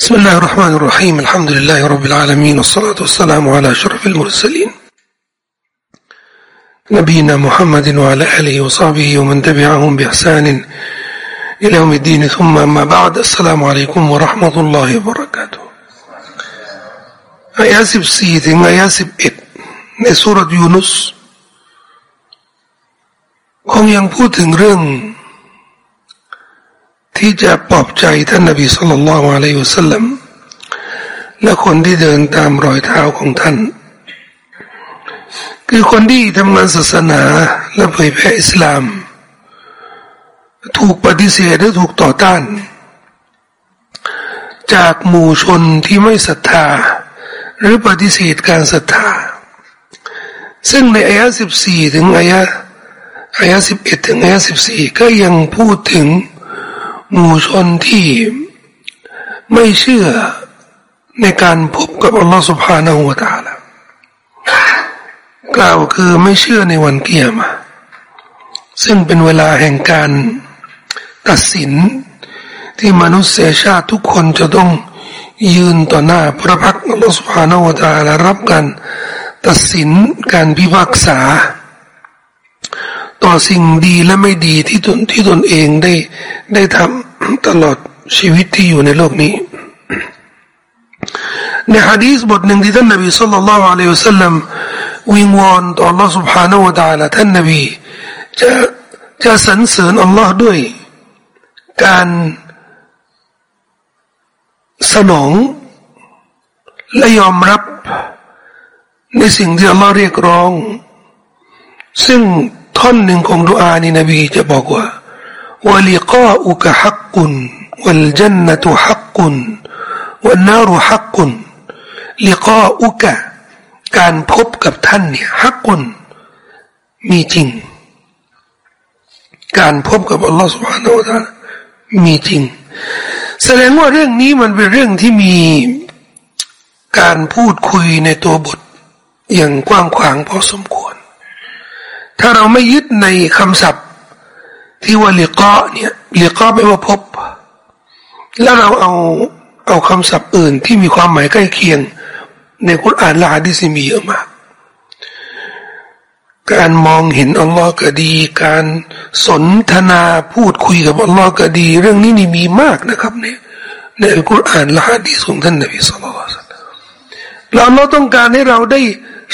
بسم الله الرحمن الرحيم الحمد لله رب العالمين والصلاة والسلام على أشرف المرسلين نبينا محمد وعلى آله وصحبه ومن تبعهم بإحسان إلى يوم الدين ثم أما بعد السلام عليكم ورحمة الله وبركاته آيات 14ถึงอายะ11ในสุรยูนุสคงยังพูดถึงเรื่อง ที่จะปลอบใจท่านนบีสุลต่านละอะลัยฮุสลัมและคนที่เดินตามรอยเท้าของท่าน คือคนที่ทำงานศาสนาและเผยแผ่อิสลาม ถูกปฏิเสธหรือถูกต่อต้าน จากหมู่ชนที่ไม่ศรัทธา หรือปฏิเสธการศรัทธา ซึ่งในอายะสิบสี่ถึงอายะอายะสิบเอ็ดถึงอายะสิบสี่ก็ยังพูดถึง หมู่ชนที่ไม่เชื่อในการพบกับอัลลอฮฺสุบฮานาหูตาละกล่าวคือไม่เชื่อในวันเกียรมาซึ่งเป็นเวลาแห่งการตัดสินที่มนุษยชาติทุกคนจะต้องยืนต่อหน้าพระพักอัลลอฮฺสุบฮานาหูตาละรับการตัดสินการพิพากษา ต่อสิ่งดีและไม่ดีที่ตนที่ตนเองได้ได้ทำตลอดชีวิตที่อยู่ในโลกนี้ ในฮะดีษบทหนึ่งที่ท่านนบีสุลต่านละอัลลอฮฺสัลลัมวิงวอนต่อ Allah سبحانه และ تعالى ท่านนบีจะจะสรรเสริญอัลลอฮ์ด้วย การสนองและยอมรับ ในสิ่งที่อัลลอฮ์เรียกร้อง ซึ่ง ท่อนหนึ่งของดุอานี่นบีจะบอกว่าวลิกาอุกะฮักกุนวัลจันนตุฮักกุนวันนารุฮักกุนลิกาอุกะการพบกับท่านเนี่ยฮักกุนมีจริง การพบกับอัลลอฮฺสุบฮานาอัลลอฮมีจริง แสดงว่าเรื่องนี้มันเป็นเรื่องที่มีการพูดคุยในตัวบทอย่างกว้างขวางพอสมควร ถ้าเราไม่ยึดในคำศัพท์ ที่ว่าลิกาเนี่ยลิกาแปลว่าพบ แล้วเราเอาเอาคำศัพท์อื่นที่มีความหมายใกล้เคียง ในคุรานและฮะดิษมีเยอะมาก การมองเห็นอัลลอฮ์ก็ดี การสนทนาพูดคุยกับอัลลอฮ์ก็ดี เรื่องนี้นี่มีมากนะครับเนี่ยในอัลกุรอานและฮะดีษของท่านนบีสุลต่านเราเราต้องการให้เราได้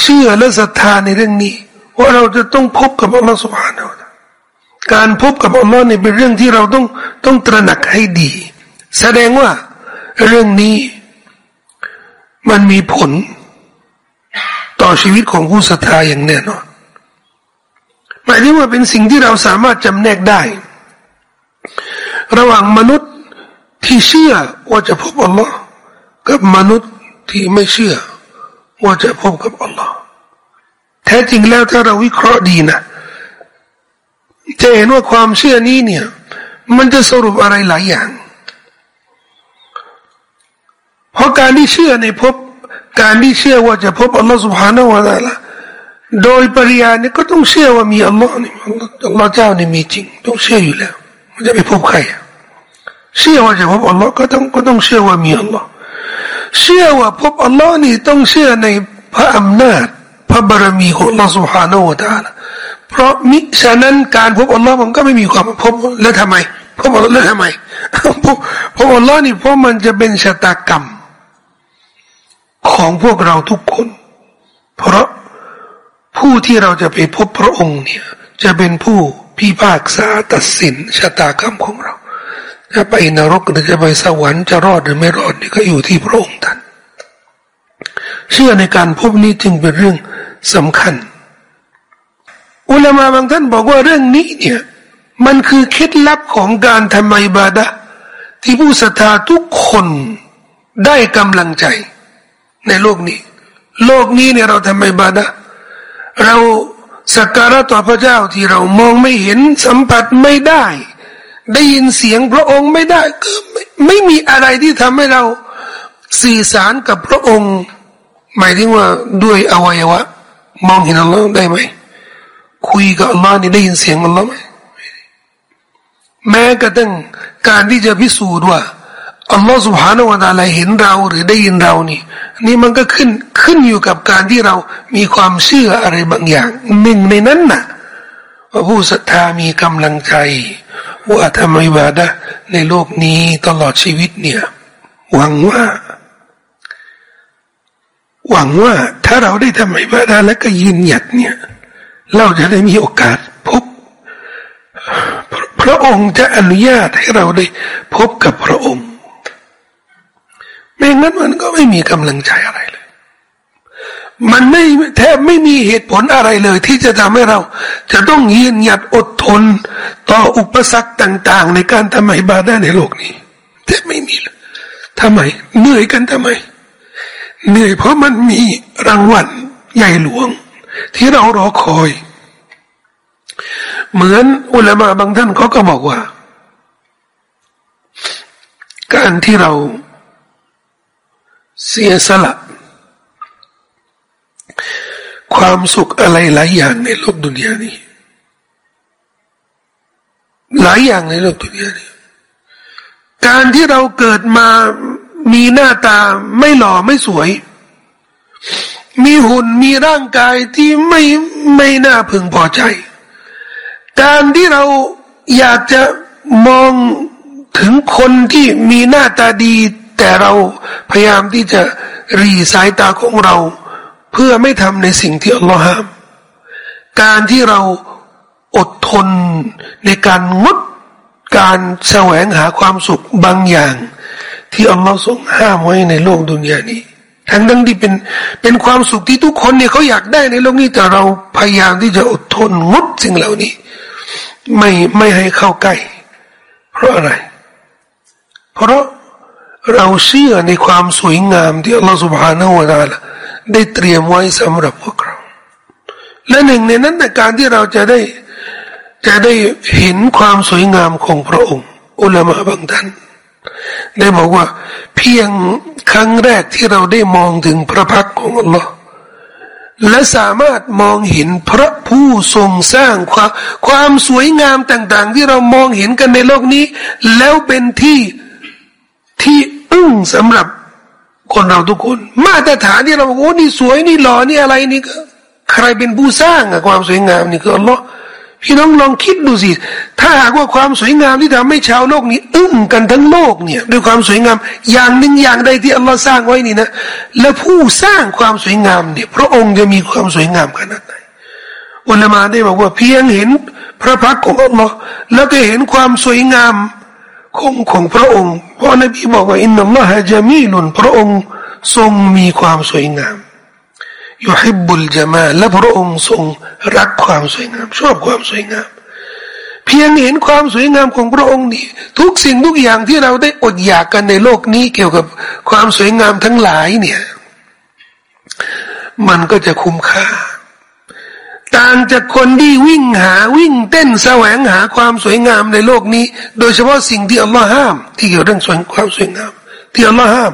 เชื่อและศรัทธาในเรื่องนี้ ว่าเราจะต้องพบกับอัลลอฮฺสุบฮานาอัลการพบกับอัลลอฮ์เนี่ยเป็นเรื่องที่เราต้องต้องตระหนักให้ดี แสดงว่าเรื่องนี้มันมีผล ต่อชีวิตของผู้ศรัทธาอย่างแน่นอนหมายถึงว่าเป็นสิ่งที่เราสามารถจำแนกได้ ระหว่างมนุษย์ที่เชื่อว่าจะพบอัลลอฮ์กับมนุษย์ที่ไม่เชื่อว่าจะพบกับอัลลอฮ์ แท้จริงแล้วถ้าเราวิเคราะห์ดีนะจะเห็นว่าความเชื่อนี้เนี่ย มันจะสรุปอะไรหลายอย่าง เพราะการที่เชื่อในพบ การที่เชื่อว่าจะพบอัลลอฮฺสุบฮานาวะตาละโดยปริยายนี่ก็ต้องเชื่อว่ามีอัลลอฮ์นี่อัลลอฮ์เจ้านี่มีจริง ต้องเชื่ออยู่แล้ว มันจะไปพบใครเชื่อว่าจะพบอัลลอฮ์ก็ต้องก็ต้องเชื่อว่ามีอัลลอฮ์เชื่อว่าพบอัลลอฮ์นี่ต้องเชื่อในพระอำนาจ ระบารมีของลอสุฮาโนตาละเพราะมิฉะนั้นการพบอัลลอฮ์มันก็ไม่มีความพบแล้วทำไมพบอัลลอฮ์แล้วทำไมพบอัลลอฮ์นี่เพราะมันจะเป็นชะตากรรม ของพวกเราทุกคน เพราะผู้ที่เราจะไปพบพระองค์เนี่ย จะเป็นผู้พิพากษาตัดสินชะตากรรมของเราจะไปนรกหรือจะไปสวรรค์จะรอดหรือไม่รอดนี่ก็อยู่ที่พระองค์ท่านเชื่อในการพบนี้จึงเป็นเรื่อง สำคัญ อุลามาบางท่านบอกว่าเรื่องนี้เนี่ยมันคือเคล็ดลับของการทำอิบาดะที่ผู้ศรัทธาทุกคนได้กำลังใจ ในโลกนี้ โลกนี้เนี่ยเราทำอิบาดะเราสักการะต่อพระเจ้าที่เรามองไม่เห็นสัมผัสไม่ได้ ได้ยินเสียงพระองค์ไม่ได้ก็ไม่ไม่มีอะไรที่ทำให้เราสื่อสารกับพระองค์ หมายถึงว่าด้วยอวัยวะ มองเห็นอัลลอฮ์ได้ไหมคุยกับอัลลอฮ์นี่ได้ยินเสียงอัลลอฮ์ไหมแม้กระทั่งการที่จะพิสูจน์ว่าอัลลอฮฺสุบฮานาวะตาลาเห็นเราหรือได้ยินเรานี่นี่มันก็ขึ้นขึ้นอยู่กับการที่เรามีความเชื่ออะไรบางอย่างหนึ่งในนั้นน่ะว่าผู้ศรัทธามีกำลังใจว่าทำอิบาดะในโลกนี้ตลอดชีวิตเนี่ยหวังว่า หวังว่าถ้าเราได้ทำอิบาดะแล้วก็ยืนหยัดเนี่ย เราจะได้มีโอกาสพบ พระองค์จะอนุญาตให้เราได้พบกับพระองค์ ไม่งั้นมันก็ไม่มีกำลังใจอะไรเลย มันไม่แทบไม่มีเหตุผลอะไรเลย ที่จะทำให้เรา จะต้องยืนหยัดอดทน ต่ออุปสรรคต่าง ๆ ในการทำให้บาด้ในโลกนี้แทบไม่มีเลยทำไมเหนื่อยกันทำไม เหนื่อยเพราะมันมีรางวัลใหญ่หลวง ที่เรารอคอย เหมือนอุลามะบางท่านเขาก็บอกว่า การที่เราเสียสละ ความสุขอะไรหลายอย่างในโลกดุนยานี้ หลายอย่างในโลกดุนยานี้ การที่เราเกิดมา มีหน้าตาไม่หล่อไม่สวย มีหุ่นมีร่างกายที่ไม่ไม่น่าพึงพอใจ การที่เราอยากจะมองถึงคนที่มีหน้าตาดี แต่เราพยายามที่จะรีสายตาของเรา เพื่อไม่ทำในสิ่งที่อัลลอฮ์ห้ามการที่เราอดทนในการงดการแสวงหาความสุขบางอย่าง ที่อัลลอฮ์ทรงห้ามไว้ในโลกดุนยานี้ทั้งดังที่เป็นเป็นความสุขที่ทุกคนเนี่ยเขาอยากได้ในโลกนี้แต่เราพยายามที่จะอดทนงดสิ่งเหล่านี้ ไม่ไม่ให้เข้าใกล้ เพราะอะไร เพราะเราเชื่อในความสวยงามที่อัลลอฮฺสุบฮานาอูตาลได้เตรียมไว้สำหรับพวกเรา และหนึ่งในนั้นในการที่เราจะได้จะได้เห็นความสวยงามของพระองค์ อุลามะบางท่าน ได้บอกว่า เพียงครั้งแรกที่เราได้มองถึงพระพักของอัลลอฮ์และสามารถมองเห็นพระผู้ทรงสร้างความความสวยงามต่าง ๆ ที่เรามองเห็นกันในโลกนี้ แล้วเป็นที่ที่อึ้งสำหรับคนเราทุกคน มาตรฐานที่เราบอกโอ้นี่สวยนี่หล่อนี่อะไรนี่ก็ใครเป็นผู้สร้างอะความสวยงามนี่คืออัลลอฮ์ พี่น้องลองคิดดูสิ ถ้าหากว่าความสวยงามที่ทำให้ชาวโลกนี้อึ้งกันทั้งโลกเนี่ย ด้วยความสวยงาม อย่างหนึ่งอย่างใดที่อัลลอฮ์สร้างไว้นี่นะ และผู้สร้างความสวยงามเนี่ย พระองค์จะมีความสวยงามขนาดไหนอุลามาได้บอกว่าเพียงเห็นพระพักของอัลลอฮ์แล้วก็เห็นความสวยงามของของพระองค์ เพราะนบีบอกว่าอินนัลลอฮะจามีลุนพระองค์ทรงมีความสวยงาม ยุฮิบบุลจามาและพระองค์ทรงรักความสวยงาม ชอบความสวยงาม เพียงเห็นความสวยงามของพระองค์นี่ทุกสิ่งทุกอย่างที่เราได้อดอยากกันในโลกนี้เกี่ยวกับความสวยงามทั้งหลายเนี่ย มันก็จะคุ้มค่า ต่างจากคนที่วิ่งหาวิ่งเต้นแสวงหาความสวยงามในโลกนี้ โดยเฉพาะสิ่งที่อัลลอฮ์ห้าม ที่เกี่ยวเรื่องส่วนความสวยงาม ที่อัลลอฮ์ห้าม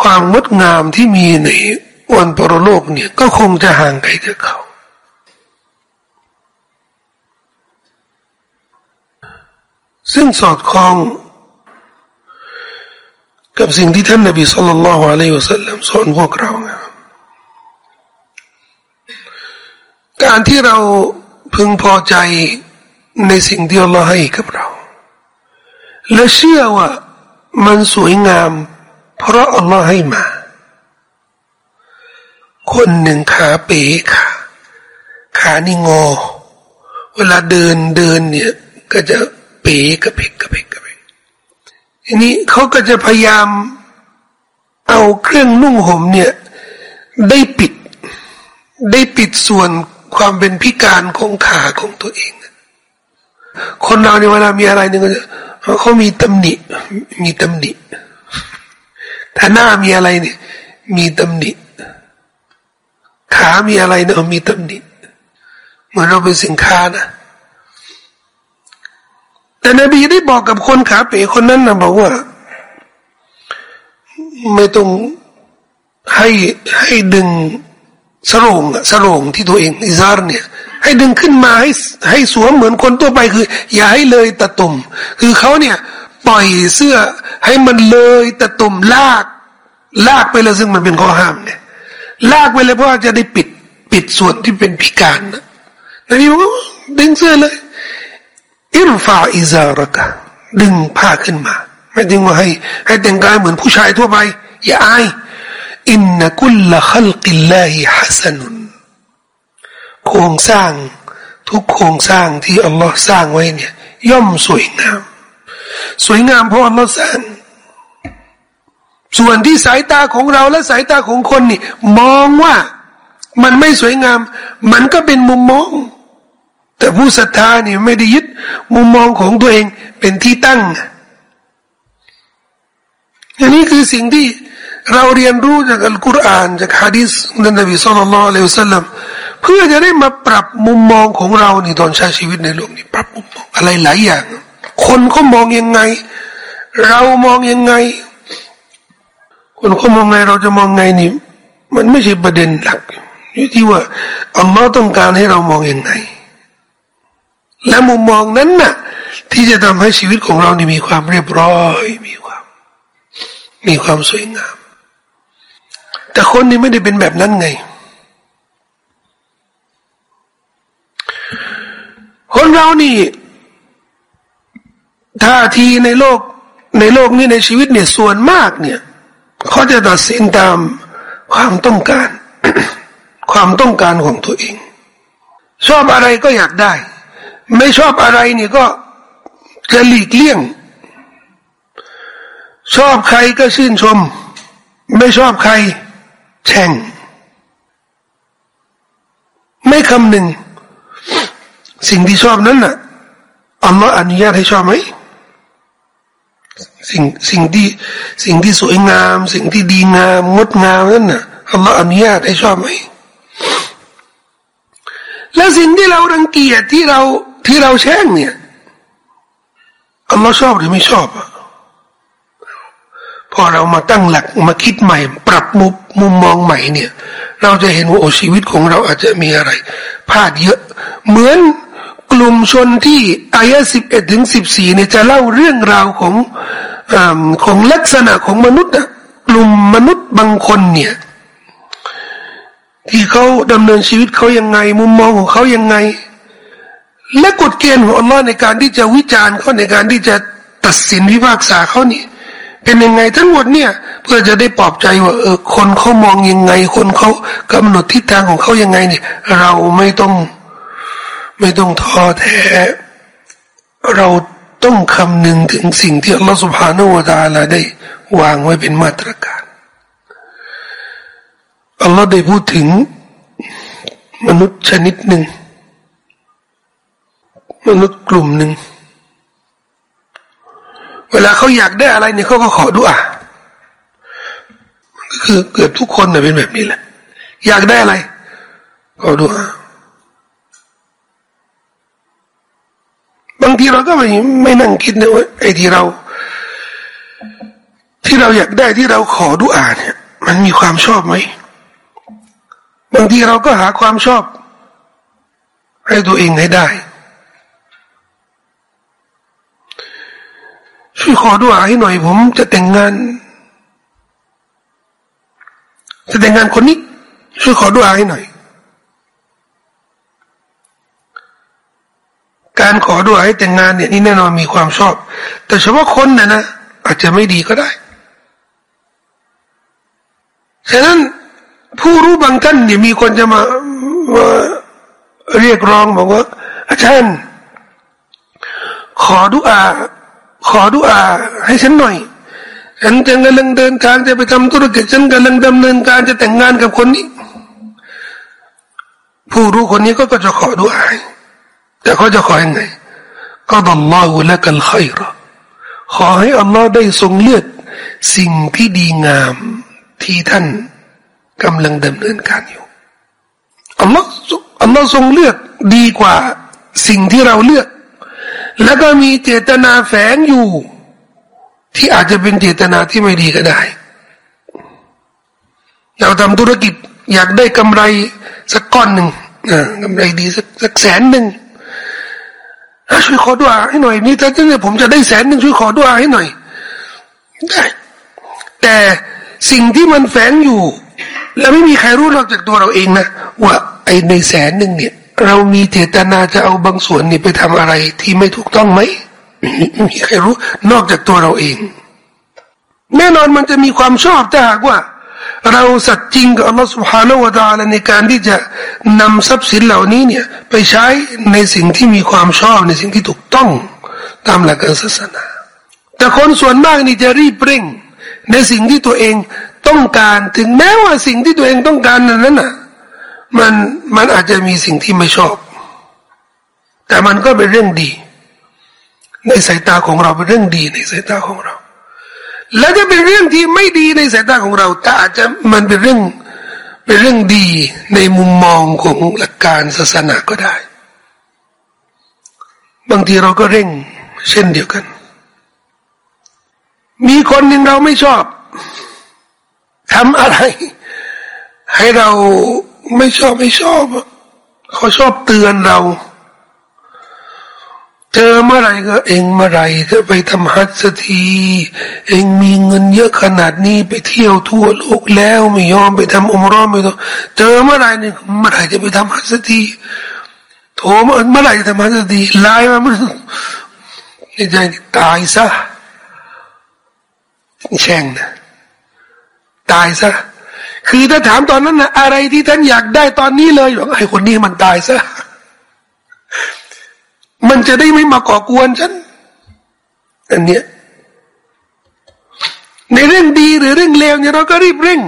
ความงดงามที่มีในวันปรโลกเนี่ยก็คงจะห่างไกลจากเขา ซึ่งสอดคล้อง กับสิ่งที่ท่านนบีสุลต่านละฮ์อะลัยฮิวสัลลัมสอนพวกเราการที่เราพึงพอใจในสิ่งที่อัลลอฮ์ให้กับเรา และเชื่อว่ามันสวยงาม เพราะอัลลอฮ์ให้มา คนหนึ่งขาเป๋ขาขานี่งอ เวลาเดินเดินเนี่ย ก็จะเป๋กระเพกกระเพกกระเพกทีนี้เขาก็จะพยายาม เอาเครื่องนุ่งห่มเนี่ย ได้ปิด ได้ปิดส่วนความเป็นพิการของขาของตัวเอง คนเราในเวลามีอะไรหนึ่งเขามีตำหนิ มีตำหนิ ถ้าหน้ามีอะไรเนี่ย มีตำหนิขา มีอะไรเนี่ยมีตำหนิเหมือนเราเป็นสินค้านะแต่นบีได้บอกกับคนขาเป๋คนนั้นนะบอกว่า ไม่ต้องให้ให้ดึงสรงสรงที่ตัวเองอิซาร์เนี่ย ให้ดึงขึ้นมาให้ให้สวมเหมือนคนตัวไปคือ อย่าให้เลยตะตุ่มคือเขาเนี่ย ปล่อยเสื้อให้มันเลยแตะตุ่มลาก ลากไปเลยซึ่งมันเป็นข้อห้ามเนี่ย ลากไปเลยเพราะว่าจะได้ปิดปิดส่วนที่เป็นพิการนะนบีบอกดึงเสื้อเลยอิรฟาอิซาระกะดึงผ้าขึ้นมา ไม่ดึงว่าให้ให้แต่งกายเหมือนผู้ชายทั่วไป อย่าอายอินนกุลละขลกิลลาฮิฮัสนุนโครงสร้างทุกโครงสร้างที่อัลลอฮ์สร้างไว้เนี่ย ย่อมสวยงาม สวยงามเพราะอัลลอฮ์สร้างส่วนที่สายตาของเราและสายตาของคนนี่ มองว่ามันไม่สวยงาม มันก็เป็นมุมมอง แต่ผู้ศรัทธานี่ไม่ได้ยึดมุมมองของตัวเองเป็นที่ตั้งอันนี้คือสิ่งที่เราเรียนรู้จากอัลกุรอานจากฮะดีษนันนบีสุลต่านละเลวสัลลัมเพื่อจะได้มาปรับมุมมองของเราในตอนใช้ชีวิตในโลกนี้ปรับมุมมองอะไรหลายอย่าง คนเขามองยังไง เรามองยังไง คนเขามองไงเราจะมองไงนี่ มันไม่ใช่ประเด็นหลักอยู่ที่ว่าอัลลอฮ์ต้องการให้เรามองยังไง และมุมมองนั้นน่ะ ที่จะทำให้ชีวิตของเรานี่มีความเรียบร้อย มีความ มีความสวยงาม แต่คนนี่ไม่ได้เป็นแบบนั้นไง คนเรานี่ ท่าทีในโลกในโลกนี้ในชีวิตเนี่ยส่วนมากเนี่ยเขาจะตัดสินตามความต้องการ ความต้องการของตัวเอง ชอบอะไรก็อยากได้ ไม่ชอบอะไรนี่ก็จะหลีกเลี่ยง ชอบใครก็ชื่นชม ไม่ชอบใครแช่ง ไม่คำหนึ่ง สิ่งที่ชอบนั้นน่ะอัลลอฮ์อนุญาตให้ชอบไหม สิ่งสิ่งที่สิ่งที่สวยงาม สิ่งที่ดีงามงดงามนั่นน่ะอัลลอฮ์อนุญาตให้ชอบไหมและสิ่งที่เรารังเกียจที่เราที่เราแช่งเนี่ยอัลลอฮ์ชอบหรือไม่ชอบอะพอเรามาตั้งหลักมาคิดใหม่ ปรับมุมมุมมองใหม่เนี่ย เราจะเห็นว่าโอชีวิตของเราอาจจะมีอะไรพลาดเยอะ เหมือนกลุ่มชนที่อายะสิบเอ็ดถึงสิบสี่เนี่ยจะเล่าเรื่องราวของ อของลักษณะของมนุษย์นะกลุ่มมนุษย์บางคนเนี่ย ที่เขาดำเนินชีวิตเขายังไง มุมมองของเขายังไง และกฎเกณฑ์ของอัลลอฮ์ในการที่จะวิจารณ์เขาในการที่จะตัดสินวิพากษาเขานี่เป็นยังไงทั้งหมดเนี่ย เพื่อจะได้ปลอบใจว่าเออคนเขามองยังไง คนเขากำหนดทิศทางของเขายังไงเนี่ย เราไม่ต้อง ไม่ต้องท้อแท้เรา ต้องคำนึงถึงสิ่งที่อัลลอฮฺสุบฮานาอูตาลาได้วางไว้เป็นมาตรการอัลลอฮ์ได้พูดถึงมนุษย์ชนิดหนึ่ง มนุษย์กลุ่มหนึ่ง เวลาเขาอยากได้อะไรเนี่ยเขาก็ขอดุอาก็คือเกือบทุกคนเนี่ยเป็นแบบนี้แหละ อยากได้อะไรขอดุอา บางทีเราก็ไม่ไม่นั่งคิดนะว่าไอ้ที่เรา ที่เราอยากได้ที่เราขอดุอาเนี่ย มันมีความชอบไหมบางทีเราก็หาความชอบ ให้ตัวเองให้ได้ช่วยขอด้วยให้หน่อย ผมจะแต่งงานจะแต่งงานคนนี้ช่วยขอด้วยให้หน่อย การขอด้วยให้แต่งงานเนี่ยนี่แน่นอนมีความชอบ แต่เฉพาะคนนะนะอาจจะไม่ดีก็ได้ ฉะนั้นผู้รู้บางท่านเนี่ยมีคนจะมามาเรียกร้องบอกว่า อาจารย์ ขอดุอา ขอดุอา ให้ฉันหน่อย ฉันจะกำลังเดินทางจะไปทำธุรกิจฉันกำลังดำเนินการจะแต่งงานกับคนนี้ ผู้รู้คนนี้ก็จะขอดุอา แต่เขาจะขอยังไงก็ดัลลอฮุละกัลขัยรขอให้อัลลอฮ์ได้ทรงเลือกสิ่งที่ดีงามที่ท่านกำลังดำเนินการอยู่อัลลอฮ์อัลลอฮ์ทรงเลือกดีกว่าสิ่งที่เราเลือก แล้วก็มีเจตนาแฝงอยู่ ที่อาจจะเป็นเจตนาที่ไม่ดีก็ได้ เราทำธุรกิจอยากได้กำไรสักก้อนหนึ่งกำไรดีสักสักแสนหนึ่ง ช่วยขอดุอาให้หน่อยนี่ถ้าเนี่ยผมจะได้แสนหนึ่งช่วยขอดุอาให้หน่อยได้แต่สิ่งที่มันแฝงอยู่ แล้วไม่มีใครรู้นอกจากตัวเราเองนะว่าไอในแสนหนึ่งเนี่ย เรามีเจตนาจะเอาบางส่วนนี่ไปทำอะไรที่ไม่ถูกต้องไหมไม่มีใครรู้นอกจากตัวเราเอง แน่นอนมันจะมีความชอบถ้าหากว่า เราสัตย์จริงกับอัลลอฮฺ سبحانه และ تعالى ในการที่จะนำทรัพย์สินเหล่านี้เนี่ยไปใช้ในสิ่งที่มีความชอบในสิ่งที่ถูกต้องตามหลักศาสนา แต่คนส่วนมากนี่จะรีบเร่ง ในสิ่งที่ตัวเองต้องการถึงแม้ว่าสิ่งที่ตัวเองต้องการนั้นน่ะมันมันอาจจะมีสิ่งที่ไม่ชอบ แต่มันก็เป็นเรื่องดี ในสายตาของเราเป็นเรื่องดีในสายตาของเรา และจะเป็นเรื่องที่ไม่ดีในสายตาของเรา แต่อาจจะมันเป็นเรื่องเป็นเรื่องดีในมุมมองของหลักการศาสนาก็ได้ บางทีเราก็เร่ง เช่นเดียวกัน มีคนหนึ่งเราไม่ชอบทำอะไร ให้เราไม่ชอบไม่ชอบ เขาชอบเตือนเรา เจอเมื่อไรก็เองเมื่อไรจะไปทำฮัจสทีเองมีเงินเยอะขนาดนี้ไปเที่ยวทั่วโลกแล้วไม่ยอมไปทำอุมรอไม่ต้องเจอเมื่อไรเนี่ยเมื่อไรจะไปทำฮัจสทีโทรมาเมื่อไรจะทำฮัจสทีไลน์มาเมื่อในใจตายซะแช่งนะตายซะคือถ้าถามตอนนั้นนะอะไรที่ท่านอยากได้ตอนนี้เลยบอกไอ้คนนี้มันตายซะ มันจะได้ไม่มาก่อกวนฉัน อันเนี้ยในเรื่องดีหรือเรื่องเลวเนี่ยเราก็รีบเร่ง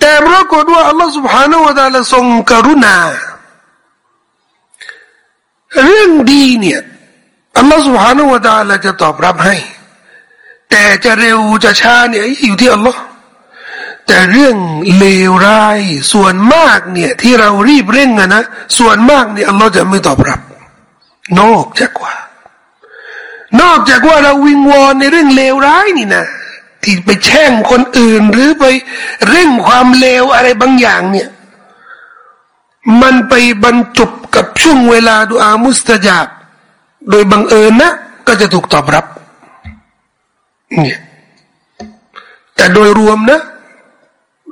แต่ปรากฏว่าอัลลอฮฺ سبحانه และ تعالى ทรงกรุณา เรื่องดีเนี่ยอัลลอฮฺ سبحانه และ تعالى จะตอบรับให้ แต่จะเร็วจะช้าเนี่ยอยู่ที่อัลลอฮ์แต่เรื่องเลวร้ายส่วนมากเนี่ย ที่เรารีบเร่งอะนะส่วนมากเนี่ยอัลลอฮ์จะไม่ตอบรับ นอกจากว่า นอกจากว่าเราวิงวอนในเรื่องเลวร้ายนี่นะที่ไปแช่งคนอื่นหรือไปเร่งความเลวอะไรบางอย่างเนี่ย มันไปบรรจบกับช่วงเวลาดูอามุสตาจาบโดยบังเอิญนะ ก็จะถูกตอบรับเนี่ยแต่โดยรวมนะ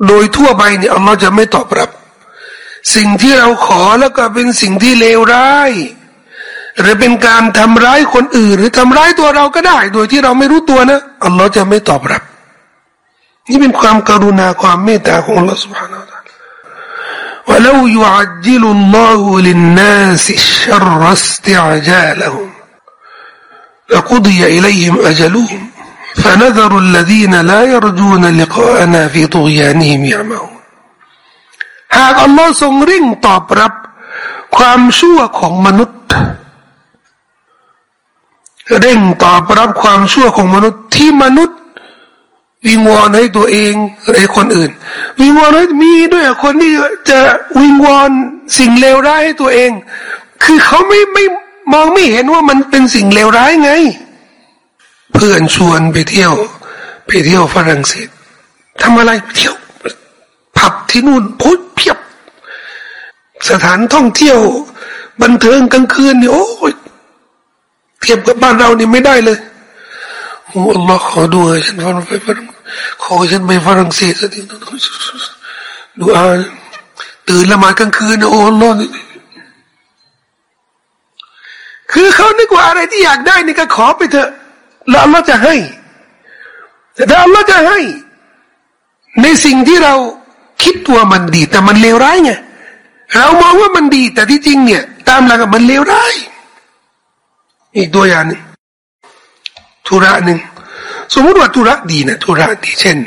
โดยทั่วไปเนี่ยอัลลอฮ์จะไม่ตอบรับ สิ่งที่เราขอแล้วก็เป็นสิ่งที่เลวร้าย หรือเป็นการทำร้ายคนอื่น หรือทำร้ายตัวเราก็ได้ โดยที่เราไม่รู้ตัวนะอัลลอฮ์จะไม่ตอบรับ นี่เป็นความกรุณาความเมตตาของอัลลอฮ์ سبحانه และ تعالى ولو يعجل الله للناس الشر استعجالهم لقضي إليهم أجلهم فنذر الذين لا يرجون لقاءنا في طغيانهم يعمهون หากอัลลอฮ์ทรงริ่งตอบรับ ความชั่วของมนุษย์ เร่งตอบรับความชั่วของมนุษย์ที่มนุษย์วิงวอนให้ตัวเองหรือคนอื่น วิงวอนให้มีด้วยคนที่จะวิงวอนสิ่งเลวร้ายให้ตัวเอง คือเขาไม่ไม่มองไม่เห็นว่ามันเป็นสิ่งเลวร้ายไง เพื่อนชวนไปเที่ยว ไปเที่ยวฝรั่งเศสทำอะไรเที่ยวผับที่นู่นพุทเพียบ สถานท่องเที่ยว บันเทิงกลางคืนนี่โอ้ย เทียบกับบ้านเรานี่ไม่ได้เลยโอ้อัลลอฮ์ขอดูฉันไปฝรั่งขอฉันไปฝรั่งเศสสักทีดูอาตื่นละมากลางคืนโอ้อัลลอฮ์คือเขานึกว่าอะไรที่อยากได้นี่ก็ขอไปเถอะแล้วอัลลอฮ์จะให้ แต่ถ้าอัลลอฮ์จะให้ ในสิ่งที่เราคิดว่ามันดี แต่มันเลวร้ายไงเรามองว่ามันดี แต่ที่จริงเนี่ย ตามหลักมันเลวร้าย อีกตัวอย่างนึงธุระหนึ่งสมมติว่าธุระดีนะธุระดีเช่น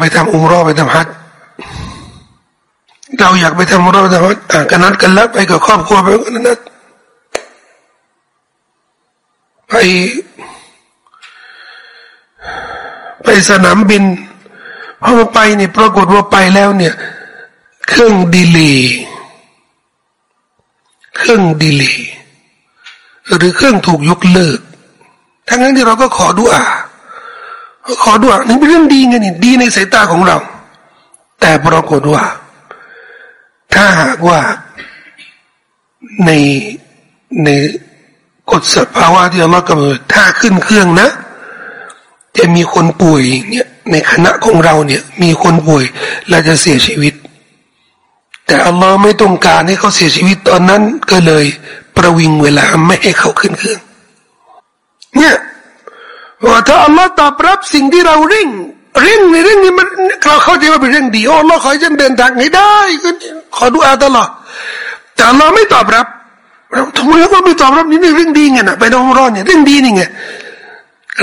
ไปทำอุมรอไปทำฮัจเราอยากไปทำอุมรอไปทำฮัจกันนัดกันแล้วไปกับครอบครัวไปกันนัดไปไปสนามบินพอมาไปเนี่ยปรากฏว่าไปแล้วเนี่ย เครื่องดีลีเครื่องดีลี หรือเครื่องถูกยกเลิก ทั้งนั้นที่เราก็ขอดุอาขอดุอานี่เป็นเรื่องดีไงนี่ดีในสายตาของเรา แต่ปรากฏว่า ถ้าหากว่าในในกฎสภาวะที่อัลลอฮ์กำหนดถ้าขึ้นเครื่องนะ จะมีคนป่วยเนี่ยในคณะของเราเนี่ย มีคนป่วยเราจะเสียชีวิต แต่อัลลอฮ์ไม่ต้องการให้เขาเสียชีวิตตอนนั้นก็เลย ประวิงเวลาไม่ให้เขาขึ้นเครื่องเนี่ยว่าถ้าอัลลอฮ์ตอบรับสิ่งที่เราเร่งเร่งในเรื่องนี้มันเราเข้าใจว่าเป็นเรื่องดีโอ้เราขอให้ฉันเดินทางให้ได้ก็ขอดูอาตลอดแต่เราไม่ตอบรับเราทำไมเราไม่ตอบรับนี่เรื่องดีไงนะไปน้องร้อนเนี่ยเรื่องดีนี่ไง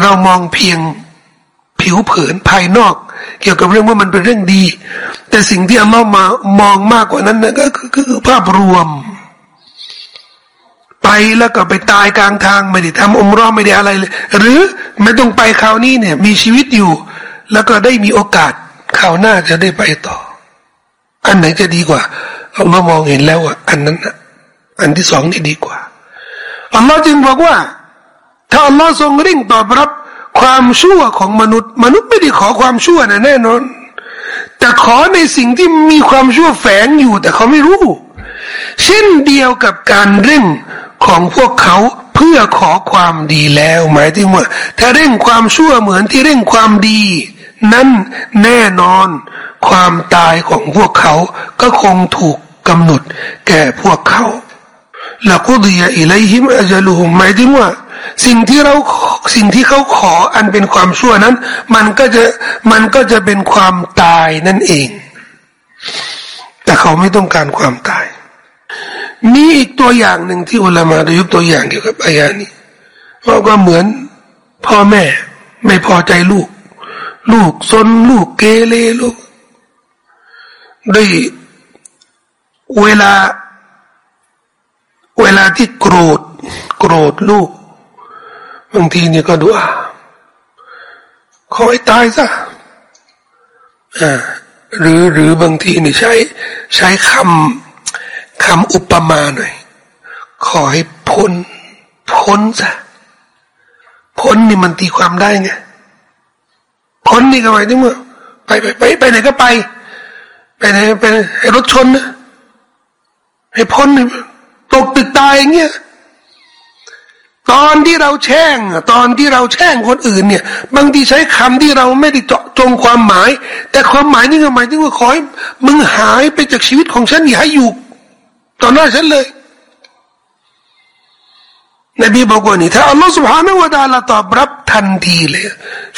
เรามองเพียงผิวเผินภายนอก เกี่ยวกับเรื่องว่ามันเป็นเรื่องดี แต่สิ่งที่อัลลอฮ์มามองมากกว่านั้นนะก็คือภาพรวม ไปแล้วก็ไปตายกลางทางไม่ได้ทำอมรอไม่ได้อะไรเลย หรือไม่ต้องไปคราวนี้เนี่ย มีชีวิตอยู่ แล้วก็ได้มีโอกาสคราวหน้าจะได้ไปต่อ อันไหนจะดีกว่าอัลลอฮ์มองเห็นแล้วอะอันนั้นอะอันที่สองนี่ดีกว่าอัลลอฮ์จึงบอกว่า ถ้าอัลลอฮ์ทรงริ่งตอบรับความชั่วของมนุษย์ มนุษย์ไม่ได้ขอความชั่วนะแน่นอน แต่ขอในสิ่งที่มีความชั่วแฝงอยู่ แต่เขาไม่รู้ เช่นเดียวกับการเร่งของพวกเขาเพื่อขอความดีแล้ว หมายถึงว่า ถ้าเร่งความชั่วเหมือนที่เร่งความดี นั้นแน่นอนความตายของพวกเขาก็คงถูกกำหนดแก่พวกเขาละกุดียอิเลหิมอจลุหมายถึงว่า สิ่งที่เราสิ่งที่เขาขออันเป็นความชั่วนั้น มันก็จะมันก็จะเป็นความตายนั่นเอง แต่เขาไม่ต้องการความตาย มีอีกตัวอย่างหนึ่งที่อุลามาได้ยกตัวอย่างเกี่ยวกับอายานี้ว่าก็เหมือนพ่อแม่ ไม่พอใจลูก ลูกซนลูกเกเรลูกด้วยเวลา เวลาที่โกรธ โกรธลูกบางทีเนี่ยก็ดูอ่าขอให้ตายซะอ่าหรือหรือบางทีนี่ใช้ใช้คำ คำอุปมาหน่อย ขอให้พ้น พ้นซะพ้นนี่มันตีความได้ไง พ้นนี่ก็หมายถึงว่าไปไปไปไปไหนก็ไป ไปไหนไปให้รถชนนะให้พ้นนี่ตกตึกตายอย่างเงี้ยตอนที่เราแช่ง ตอนที่เราแช่งคนอื่นเนี่ย บางทีใช้คำที่เราไม่ได้เจาะจงความหมาย แต่ความหมายนี่ก็หมายถึงว่าขอให้มึงหายไปจากชีวิตของฉันอย่าให้อยู่ ต่อหน้าฉันเลย นบีบอกว่านี่ถ้าอัลลอฮฺสุบฮานาวะตาลาตอบรับทันทีเลย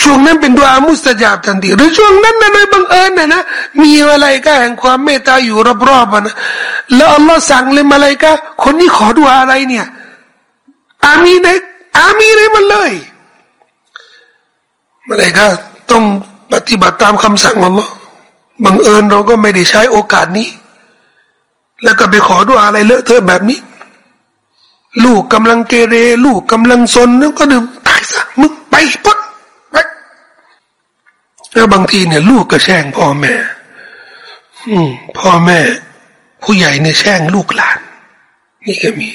ช่วงนั้นเป็นดวอามุสตจาบทันที หรือช่วงนั้นนะโดยบังเอิญนะนะมีอะไรก็แห่งความเมตตาอยู่รอบๆนะแล้วอัลลอฮ์สั่งเลยมาเลยก็คนนี้ขอดูอะไรเนี่ย อามีในอามีนมันเลยมาเลยก็ต้องปฏิบัติตามคำสั่งของเราบังเอิญเราก็ไม่ได้ใช้โอกาสนี้ แล้วก็ไปขอดูอะไรเลอะเทอะแบบนี้ ลูกกำลังเกเร ลูกกำลังซนแล้วก็ดื่มตายซะมึงไปปุ๊บไปแล้วบางทีเนี่ย ลูกก็แช่งพ่อแม่ อืมพ่อแม่ ผู้ใหญ่เนี่ยแช่งลูกหลาน นี่ก็มี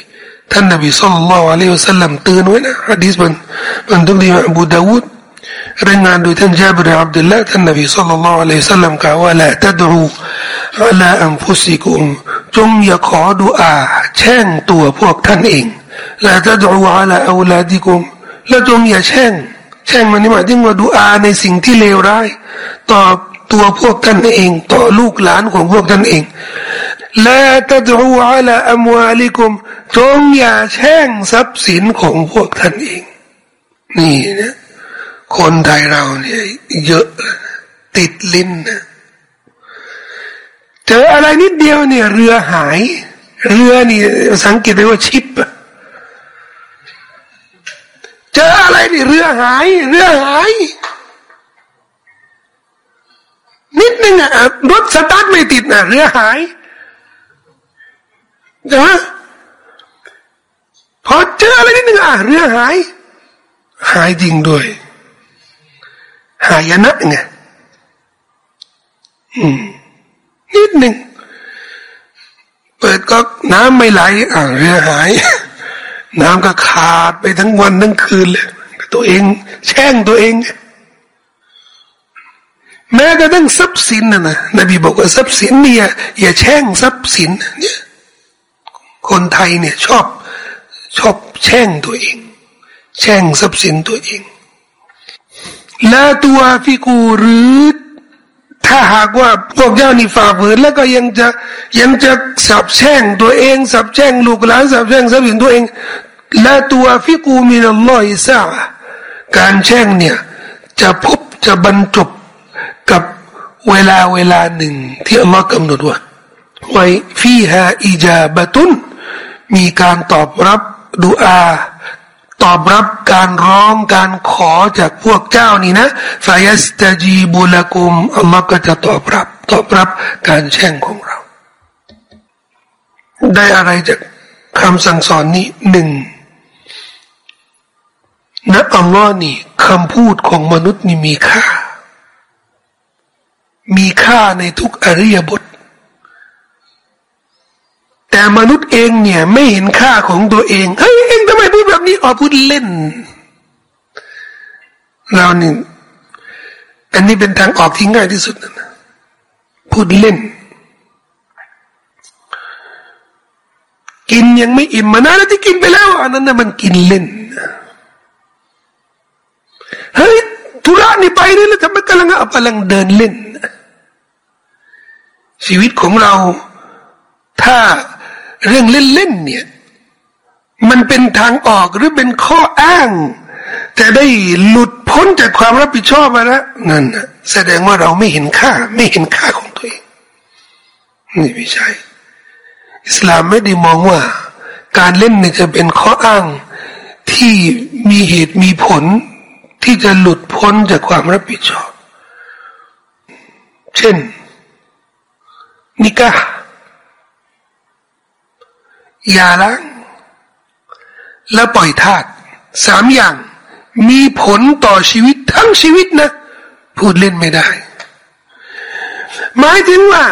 ท่านนบีสุลต่านละอัลลอฮฺสัลลัมเตือนไว้นะฮะดีษมันมันต้องดีมาบูดาวูด รายงานโดยท่านจาบร์อับดุลละท่านนบีสุลต่านละอัลลอฮฺสัลลัมกล่าวว่าละตัดรูอัลาอัมฟุสิกุมจงอย่าขอดุอาแช่งตัวพวกท่านเองละตัดรูอัลาอูลาดิกุมและจงอย่าแช่ง แช่งมันนี่หมายถึงว่าดุอาในสิ่งที่เลวร้ายต่อตัวพวกท่านเอง ต่อลูกหลานของพวกท่านเองละตัดรูอัลาอัมวาลิกุมจงอย่าแช่งทรัพย์สินของพวกท่านเอง นี่นะ คนไทยเราเนี่ยเยอะติดลิ้นนะเจออะไรนิดเดียวเนี่ย เรือหาย เรือนี่สังเกตได้ว่าชิปเจออะไรนี่เรือหาย เรือหาย นิดนึงอะรถสตาร์ทไม่ติดอะเรือหายใช่ไหมพอเจออะไรนิดนึงอะเรือหาย หายจริงด้วย หายนะไงนิดหนึ่ง เปิดก็น้ำไม่ไหลอ่าเรือหาย น้ำก็ขาดไปทั้งวันทั้งคืนเลยตัวเอง แช่งตัวเอง แม้กระทั่งทรัพย์สินนะนะนบีบอกว่าทรัพย์สินเนี่ยอย่าแช่งทรัพย์สินเนี่ยคนไทยเนี่ยชอบชอบแช่งตัวเอง แช่งทรัพย์สินตัวเอง لا توافقوا หรือ ถ้าหากว่าพวกเจ้านี่ฝ่าฝืนแล้วก็ยังจะยังจะสับแช่งตัวเองสับแช่งลูกหลานสับแช่งทรัพย์สินตัวเองلا توافقوا من الله ساعة การแช่งเนี่ย จะพบจะบรรจบกับเวลาเวลาหนึ่งที่อัลลอฮ์กำหนดว่าไว้ฟีฮาอิจาบะตุนมีการตอบรับดูอา ตอบรับการร้องการขอจากพวกเจ้านี่นะฟายัสตจีบุลกุมอัลลอฮ์ก็จะตอบรับ ตอบรับการแช่งของเรา ได้อะไรจากคำสั่งสอนนี้หนึ่งนะอัลลอฮ์นี่คำพูดของมนุษย์นี่มีค่า มีค่าในทุกอริยบท แต่มนุษย์เองเนี่ยไม่เห็นค่าของตัวเองเฮ้ยเอง ทำไมพูแบบนี้อ๋อพูดเล่น เรานี่อันนี้เป็นทางออกที่ง่ายที่สุดนะพูดเล่น กินยังไม่อิ่มมานะแล้วที่กินไปแล้ว อันนั้นนะมันกินเล่นเฮ้ยธุระนี่ไปนี่แล้วทำไมกำลังอับกำลังเดินเล่น ชีวิตของเรา ถ้าเรื่องเล่นๆเนี่ย มันเป็นทางออกหรือเป็นข้ออ้าง จะได้หลุดพ้นจากความรับผิดชอบมาแล้วนั่นแสดงว่าเราไม่เห็นค่า ไม่เห็นค่าของตัวเองนี่ไม่ใช่ อิสลามไม่ได้มองว่า การเล่นเนี่ยจะเป็นข้ออ้างที่มีเหตุมีผลที่จะหลุดพ้นจากความรับผิดชอบ เช่น นิกะยาล้าง และปล่อยทาสสามอย่างมีผลต่อชีวิตทั้งชีวิตนะ พูดเล่นไม่ได้ หมายถึงว่า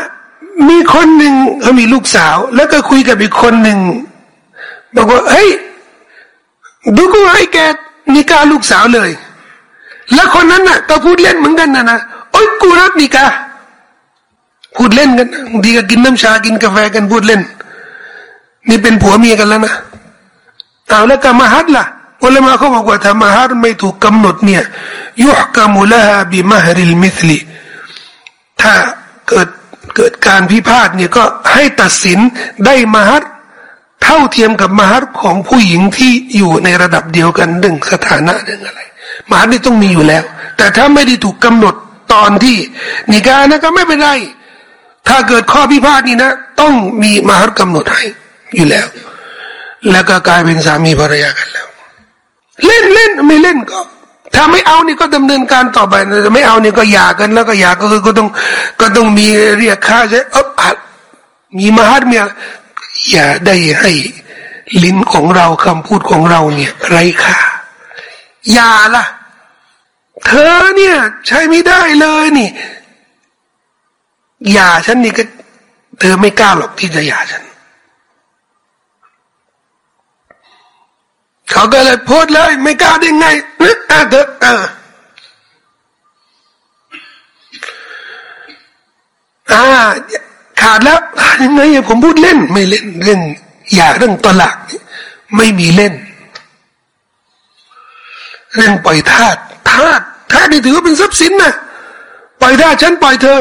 มีคนหนึ่งเขามีลูกสาว แล้วก็คุยกับอีกคนหนึ่งบอกว่าเฮ้ยดูกูให้แกนิกาลูกสาวเลย แล้วคนนั้นน่ะ ก็พูดเล่นเหมือนกันนะนะโอ้ยกูรักนี่กะพูดเล่นกันดีก็กินน้ำชากินกาแฟกันพูดเล่น นี่เป็นผัวเมียกันแล้วนะ เอาแล้วก็มาฮัดล่ะอุลามะเขาบอกว่าถ้ามาฮัดไม่ถูกกำหนดเนี่ยยุกามุลาบิมหริลมิธลีถ้าเกิดเกิดการพิพาทเนี่ยก็ให้ตัดสินได้มาฮัดเท่าเทียมกับมาฮัดของผู้หญิงที่อยู่ในระดับเดียวกันดึงสถานะดึงอะไรมหานี่ต้องมีอยู่แล้ว แต่ถ้าไม่ได้ถูกกำหนดตอนที่นิกานะก็ไม่เป็นไรถ้าเกิดข้อพิพาทนี่นะ ต้องมีมหากำหนดให้อยู่แล้ว แล้วก็กลายเป็นสามีภรรยากันแล้ว เล่นเล่นไม่เล่นก็ ถ้าไม่เอานี่ก็ดำเนินการต่อไปแต่ไม่เอานี่ก็หย่ากันแล้วก็หย่าก็คือก็ต้องก็ต้องมีเรียกค่าใช้เออมีมหาเมียอย่าได้ให้ลิ้นของเราคำพูดของเราเนี่ย ไร้ค่าอย่าละเธอเนี่ย ใช้ไม่ได้เลยนี่อย่าฉันนี่ก็ เธอไม่กล้าหรอกที่จะอย่าฉัน เขาก็เลยพูดเลย ไม่กล้าได้ไงนะอะเธออะอ่าขาดแล้วยังไงผมพูดเล่น ไม่เล่นเรื่องอย่าเรื่องตลาดไม่มีเล่น เรื่องปล่อยทาสทาสทาสนี่ถือว่าเป็นทรัพย์สินนะปล่อยทาสฉันปล่อยเธอ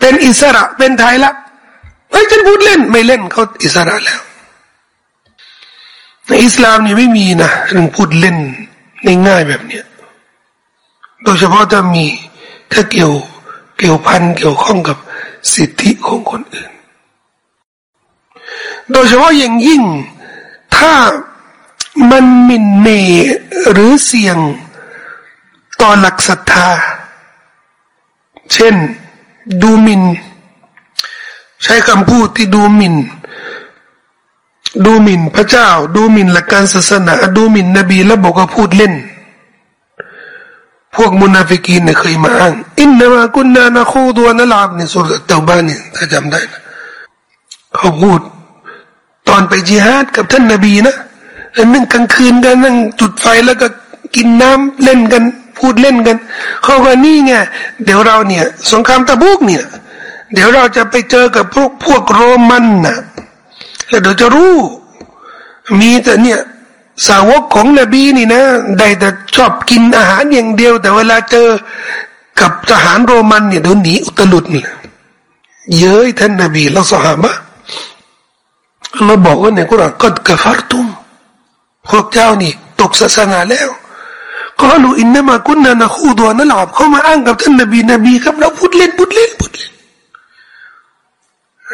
เป็นอิสระเป็นไทยละเฮ้ยฉันพูดเล่น ไม่เล่นเขาอิสระแล้ว ในอิสลามนี่ไม่มีนะเรื่องพูดเล่นง่ายๆแบบเนี้ยโดยเฉพาะถ้ามีถ้าเกี่ยวเกี่ยวพันเกี่ยวข้องกับสิทธิของคนอื่น โดยเฉพาะอย่างยิ่งถ้ามันมินเนหรือเสี่ยงต่อหลักศรัทธา เช่นดูมิน ใช้คำพูดที่ดูมิน ดูหมินพระเจ้า ดูหมินหลักการศาสนา ดูหมินนบีแล้วบอกว่าพูดเล่น พวกมุนาฟิกีนเนี่ยเคยมาอ้างอินนามากุนนานาคูดัวนลาบในสุรเตาบ้านเนี่ยถ้าจำได้นะเขาพูด ตอนไปจิฮาดกับท่านนบีนะแล้วนั่งกลางคืนกันนั่งจุดไฟแล้วก็กินน้ำเล่นกัน พูดเล่นกัน เขาก็นี่ไงเดี๋ยวเราเนี่ย สงครามตะบุกเนี่ย เดี๋ยวเราจะไปเจอกับพวกพวกโรมันนะแล้วเดี๋ยวจะรู้ มีแต่เนี่ยสาวกของนบีนี่นะได้แต่ชอบกินอาหารอย่างเดียว แต่เวลาเจอกับทหารโรมันเนี่ยเดี๋ยวหนีอุตลุดเลยเย้ยท่านนบีและสหามะเราบอกว่าในกุรอานก็กฟารตุมพวกเจ้านี่ ตกศาสนาแล้วก็รู้อินนามากุนนานะคูดวนั่นหลับเข้ามาอ้างกับท่านนบีนบีครับเราพูดเล่นพูดเล่นพูดเล่น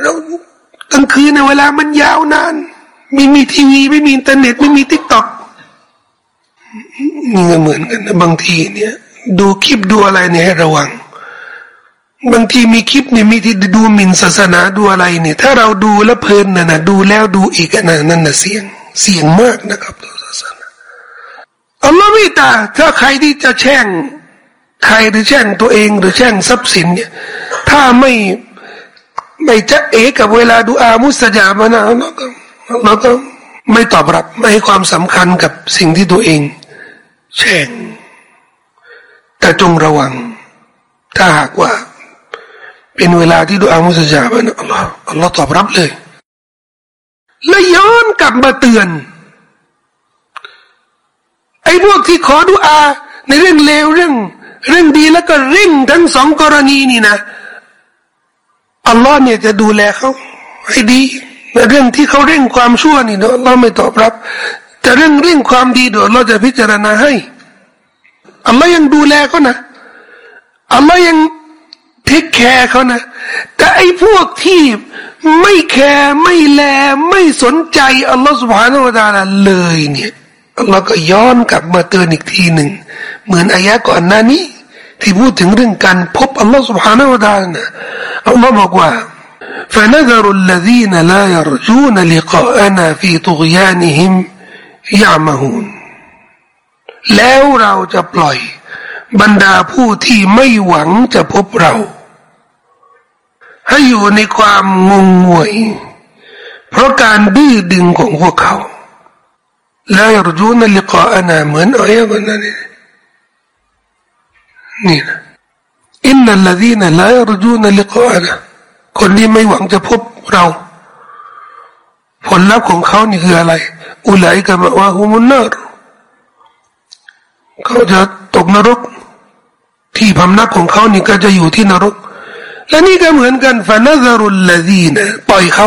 เรา กลางคืนในเวลามันยาวนานไม่มีทีวีไม่มีอินเทอร์เน็ตไม่มี TikTok นี่ก็เหมือนกันนะบางทีเนี่ย ดูคลิปดูอะไรเนี่ยให้ระวัง บางทีมีคลิปเนี่ยมีที่ดูหมิ่นศาสนาดูอะไรเนี่ย ถ้าเราดูแล้วเพลินนะนะดูแล้วดูอีกนะนั่นนะเสี่ยงเสี่ยงมากนะครับตัวศาสนาอัลลอฮ์ไม่ตาถ้าใครที่จะแช่งใครหรือแช่งตัวเองหรือแช่งทรัพย์สินเนี่ย ถ้าไม่ ไม่จะเอกับเวลาดูอามุสจามานะเราก็เราก็ไม่ตอบรับ ไม่ให้ความสำคัญกับสิ่งที่ตัวเองแช่งแต่จงระวัง ถ้าหากว่า เป็นเวลาที่ดูอามุสจาบะนะอัลลอฮ์อัลลอฮ์ตอบรับเลย และย้อนกลับมาเตือน ไอ้พวกที่ขอดูอา ในเรื่องเลวเรื่อง เรื่องดีแล้วก็เร่งทั้งสองกรณีนี่นะ อัลลอฮ์เนี่ยจะดูแลเขาให้ดีในเรื่องที่เขาเร่งความชั่วนี่เนาะเราไม่ตอบรับแต่เร่งเร่งความดีเดี๋ยวเราจะพิจารณาให้อัลลอฮ์ยังดูแลเขานะอัลลอฮ์ยังเทคแคร์เขานะ แต่ไอ้พวกที่ไม่แคร์ไม่แลไม่สนใจอัลลอฮฺสุบฮานาอัลลอฮฺเลยเนี่ยอัลลอฮ์ก็ย้อนกลับมาเตือนอีกทีหนึ่ง เหมือนอายะก่อนหน้านี้ ที่พูดถึงเรื่องการพบอัลลอฮฺสุบฮานาอัลลอฮฺนะ อัลลอฮ์บอกว่า فنذر الذين لا يرجون لقاءنا في طغيانهم يعمهون แล้วเราจะปล่อยบรรดาผู้ที่ไม่หวังจะพบเรา ให้อยู่ในความงงงวย เพราะการดื้อดึงของพวกเขา แล้วยรจูนลิกาอนาเหมือนอายะกันนั่นนี่นะ อินนัลลดีนลายรจูนลิกอานะคนที่ไม่หวังจะพบเรา ผลลัพธ์ของเขานี่คืออะไร อุไลกามะวะฮุมุนนารเขาจะตกนรก ที่พำนักของเขานี่ก็จะอยู่ที่นรก และนี่ก็เหมือนกันฟานาซารุลลดีนะปล่อยเขา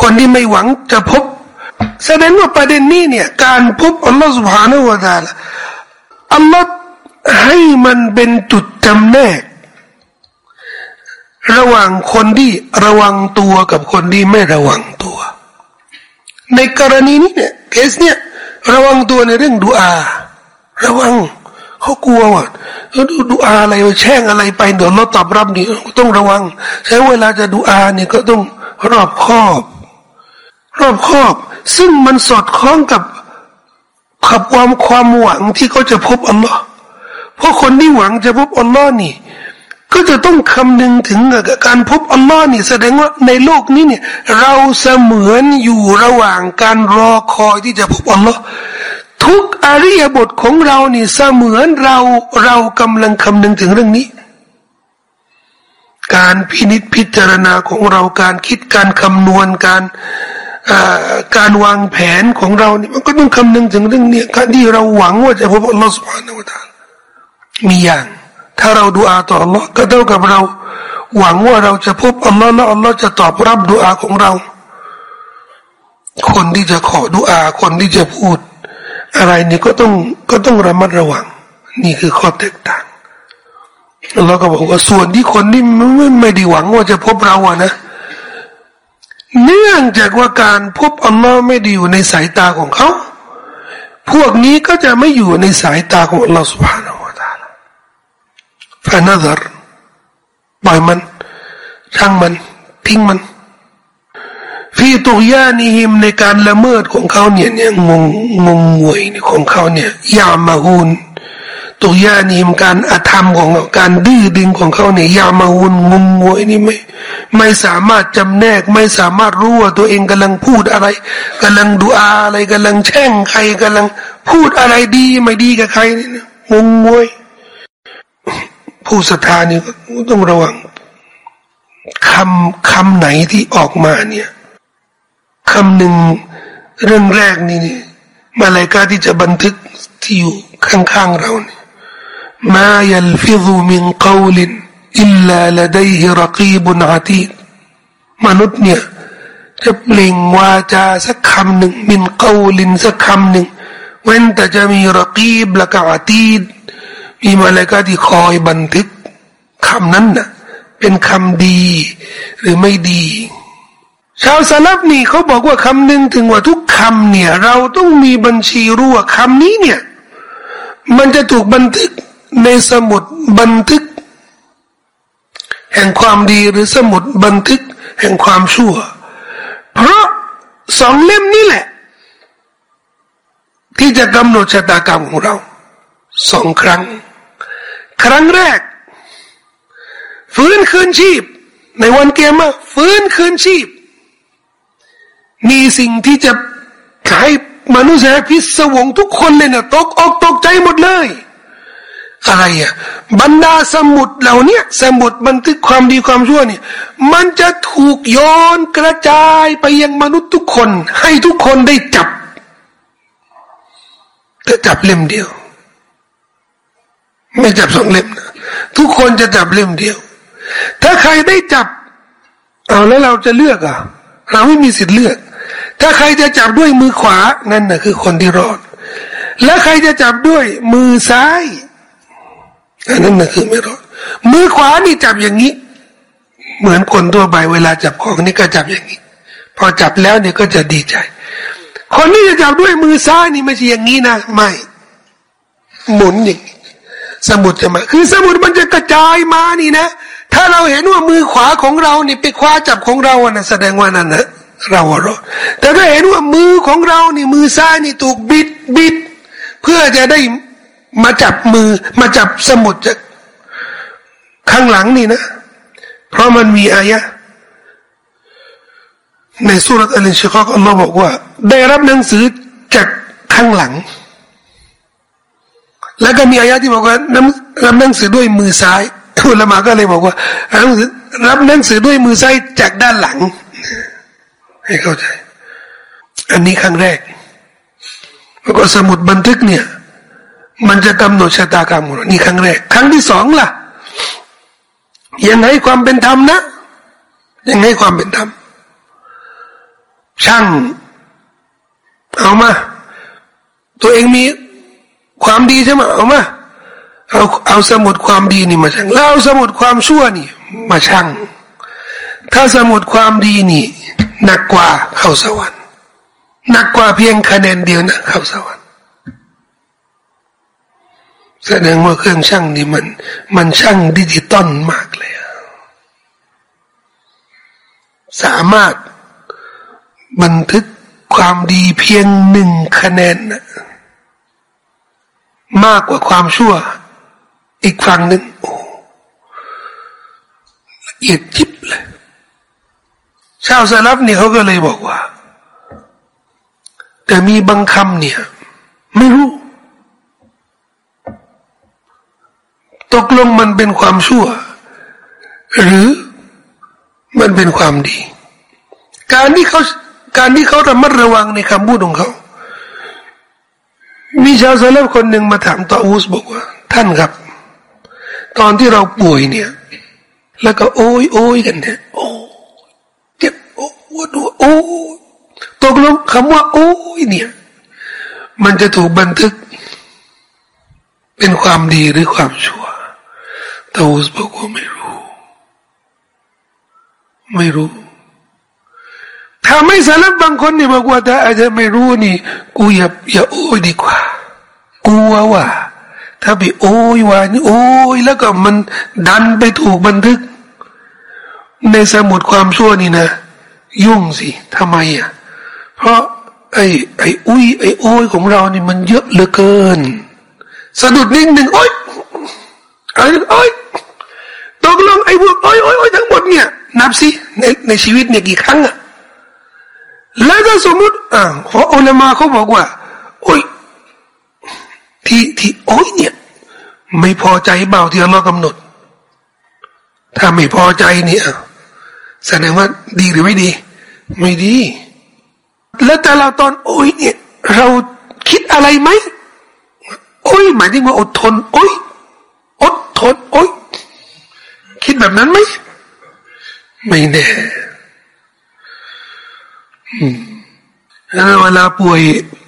คนที่ไม่หวังจะพบ แสดงว่าประเด็นนี้เนี่ย การพบอัลลอฮฺสุบฮานาอวาตาลอัลลอฮฺ ให้มันเป็นจุดจำแนก ระหว่างคนที่ระวังตัวกับคนที่ไม่ระวังตัว ในกรณีนี้เนี่ยเคสเนี่ยระวังตัวในเรื่องดูอา ระวังเขากลัวว่าดูดูอาอะไรแช่งอะไรไปเดี๋ยวเราตอบรับนี่ต้องระวัง ใช้เวลาจะดูอาเนี่ยก็ต้องรอบคอบ รอบคอบ ซึ่งมันสอดคล้องกับขับความความหวังที่เขาจะพบอัลลอฮ์ เพราะคนที่หวังจะพบอัลลอฮ์นี่ ก็จะต้องคำนึงถึงกับการพบอัลลอฮ์นี่แสดงว่าในโลกนี้เนี่ยเราเสมือนอยู่ระหว่างการรอคอยที่จะพบอัลลอฮ์ทุกอริยบทของเรานี่เสมือนเราเรากำลังคำนึงถึงเรื่องนี้ การพินิจพิจารณาของเราการคิดการคำนวณการการวางแผนของเรานี่มันก็ต้องคำนึงถึงเรื่องนี้การที่เราหวังว่าจะพบอัลลอฮฺสุบฮานาวะตา มีอย่าง ถ้าเราดูอาต่ออัลลอฮ์ก็เท่ากับเรา หวังว่าเราจะพบอัลลอฮ์และอัลลอฮ์จะตอบรับดูอาของเรา คนที่จะขอดูอาคนที่จะพูด อะไรนี่ก็ต้องก็ต้องระมัดระวัง นี่คือข้อแตกต่างเราก็บอกว่าส่วนที่คนที่ไม่ไม่ได้หวังว่าจะพบเราอะนะ เนื่องจากว่าการพบอัลลอฮ์ไม่ได้อยู่ในสายตาของเขา พวกนี้ก็จะไม่อยู่ในสายตาของอัลลอฮ์สุภฮานา ฟานาซารปล่อยมันช่างมันทิ้งมันฟีตุยานิฮิมในการละเมิดของเขาเนี่ยเนี่ยงงงงงวยของเขาเนี่ยยามาฮูนตุยานิฮิมการอาธรรมของการดื้อดึงของเขาเนี่ยยามาฮูนงงงวยนี่ไม่ไม่สามารถจำแนกไม่สามารถรู้ว่าตัวเองกำลังพูดอะไรกำลังดูอาอะไรกำลังแช่งใครกำลังพูดอะไรดีไม่ดีกับใครนี่นะงงงวย ผู้ศรัทธานี่ก็ต้องระวังคำคำไหนที่ออกมาเนี่ยคำหนึ่งเรื่องแรกนี่นี่มาลายกาที่จะบันทึกที่อยู่ข้างๆเราเนี่ยมายัลฟิซุมินกาวลินอิลลาลดัยฮิรกีบุนอาตีดมนุษย์เนี่ยจะเปล่งวาจาสักคำหนึ่งมินกาวลินสักคำหนึ่งเว้นแต่จะมีรกีบและกอาตีด มีมาลกาที่คอยบันทึกคำนั้นนะ่ะ เป็นคำดีหรือไม่ดี ชาวสลับนี่เขาบอกว่าคำหนึ่งถึงว่าทุกคำเนี่ย เราต้องมีบัญชีรู้ว่าคำนี้เนี่ย มันจะถูกบันทึกในสมุดบันทึก แห่งความดีหรือสมุดบันทึกแห่งความชั่ว เพราะสองเล่มนี้แหละ ที่จะกำหนดชะตากรรมของเราสองครั้ง ครั้งแรก ฟื้นคืนชีพ ในวันเกียรมาฟื้นคืนชีพ มีสิ่งที่จะให้มนุษย์พิศวงทุกคนเลยเนี่ยตกอกตกใจหมดเลย อะไรอะบรรดาสมุดเหล่านี้สมุดบันทึกความดีความชั่วเนี่ย มันจะถูกโยนกระจายไปยังมนุษย์ทุกคน ให้ทุกคนได้จับแต่จับเล่มเดียว ไม่จับสองเล่มนะทุกคนจะจับเล่มเดียว ถ้าใครได้จับ เอาแล้วเราจะเลือกอะ เราไม่มีสิทธิ์เลือก ถ้าใครจะจับด้วยมือขวานั่นน่ะคือคนที่รอด และใครจะจับด้วยมือซ้ายอันนั้นน่ะคือไม่รอด มือขวานี่จับอย่างนี้ เหมือนคนทั่วไปเวลาจับของนี่ก็จับอย่างนี้ พอจับแล้วเนี่ยก็จะดีใจ คนที่จะจับด้วยมือซ้ายนี่ไม่ใช่อย่างนี้นะ ไม่ หมุนอย่างนี้ สมุดจะมาคือสมุดมันจะกระจายมานี่นะ ถ้าเราเห็นว่ามือขวาของเรานี่ไปคว้าจับของเราอะนะแสดงว่านั่นนะเรารอแต่ถ้าเห็นว่ามือของเรานี่มือซ้ายนี่ถูกบิดบิด เพื่อจะได้มาจับมือมาจับสมุดจากข้างหลังนี่นะ เพราะมันมีอายะในสุรอัลชิคอกอัลลอฮ์บอกว่า ได้รับหนังสือจากข้างหลัง แล้วก็มีอายะที่บอกว่ารับหนังสือด้วยมือซ้ายอุลามาก็เลยบอกว่ารับหนังสือด้วยมือซ้ายจากด้านหลัง ให้เข้าใจ อันนี้ครั้งแรก แล้วก็สมุดบันทึกเนี่ย มันจะกำหนดชะตากรรมของเรานี่ครั้งแรก ครั้งที่สองล่ะ ยังไงความเป็นธรรมนะ ยังไงความเป็นธรรม ช่าง เอามา ตัวเองมี ความดีใช่ไหมเอามาเอาเอาสมุดความดีนี่มาชั่งแล้วเอาสมุดความชั่วนี่ มาชั่งถ้าสมุดความดีนี่หนักกว่าเข้าสวรรค์หนักกว่าเพียงคะแนนเดียวนะเข้าสวรรค์แสดงว่าเครื่องช่างนี่มัน มันช่างดิจิตอลมากเลยสามารถบันทึกความดีเพียงหนึ่งคะแนนนะ มากกว่าความชั่ว อีกฝั่งหนึ่งโอ้ละเอียดยิบเลยชาวสลับเนี่ยเขาก็เลยบอกว่า แต่มีบางคำเนี่ย ไม่รู้ ตกลงมันเป็นความชั่ว หรือมันเป็นความดี การที่เขาการที่เขาระมัดระวังในคำพูดของเขา มีชาวสลับคนหนึ่งมาถามต่ออูสบอกว่า ท่านครับ ตอนที่เราป่วยเนี่ย แล้วก็โอ้ยโอ้ยกันเนี่ยโอ้เจ็บโอ้ปวดหัวโอ้ตกลงคำว่า โอ้ยเนี่ย มันจะถูกบันทึก เป็นความดีหรือความชั่วตาอุสบอกว่าไม่รู้ ไม่รู้ ถ้าไม่สารบบางคนเนี่ยบอกว่าถ้าอาจจะไม่รู้นี่ กูอย่าอย่าโอ้ยดีกว่า กลัวว่า ถ้าไปโอ้ยว่านี่โอ้ยแล้วก็มันดันไปถูกบันทึก ในสมุดความชั่วนี่นะ ยุ่งสิทำไมอะ เพราะไอ้ไอ้อุ้ยไอ้โอ้ยของเรานี่มันเยอะเหลือเกิน สะดุดนิ่งหนึ่งโอ้ยไอ้โอ้ยตกลงไอ้พวกโอ้ยโอ้ยโอ้ยทั้งหมดเนี่ย นับสิในในชีวิตเนี่ยกี่ครั้งอะ แล้วถ้าสมมติอ่าพออุลามาเขาบอกว่า โอ้ย ที่ที่โอ้ยเนี่ย ไม่พอใจเบาที่อัลลอฮ์กำหนด ถ้าไม่พอใจเนี่ยแสดงว่าดีหรือไม่ดี ไม่ดี แล้วแต่เราตอน โอ้ยเนี่ย เราคิดอะไรไหมโอ้ยหมายถึงว่าอดทน โอ้ยอดทน โอ้ยคิดแบบนั้นไหมไม่แน่ แล้วเวลาป่วย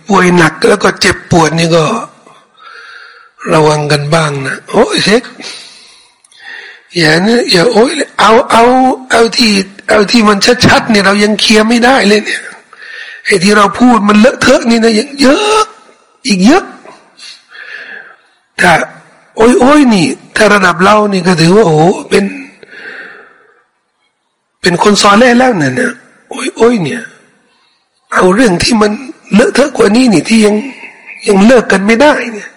ป่วยหนักแล้วก็เจ็บปวดนี่ก็ ระวังกันบ้างนะโอ้ยเช็คอย่านะอย่าโอ้ยเอาเอาเอาที่เอาที่มันชัดๆเนี่ยเรายังเคลียร์ไม่ได้เลยเนี่ยไอ้ที่เราพูดมันเลอะเทอะนี่นะยังเยอะอีกเยอะถ้าโอ้ยโอ้ยนี่ ถ้าระดับเรานี่ก็ถือว่าโอ้เป็น เป็นคนซอเล่แล้วเนี่ยโอ้ยโอ้ยเนี่ย เอาเรื่องที่มันเลอะเทอะกว่านี้นี่ที่ยังยังเลิกกันไม่ได้เนี่ย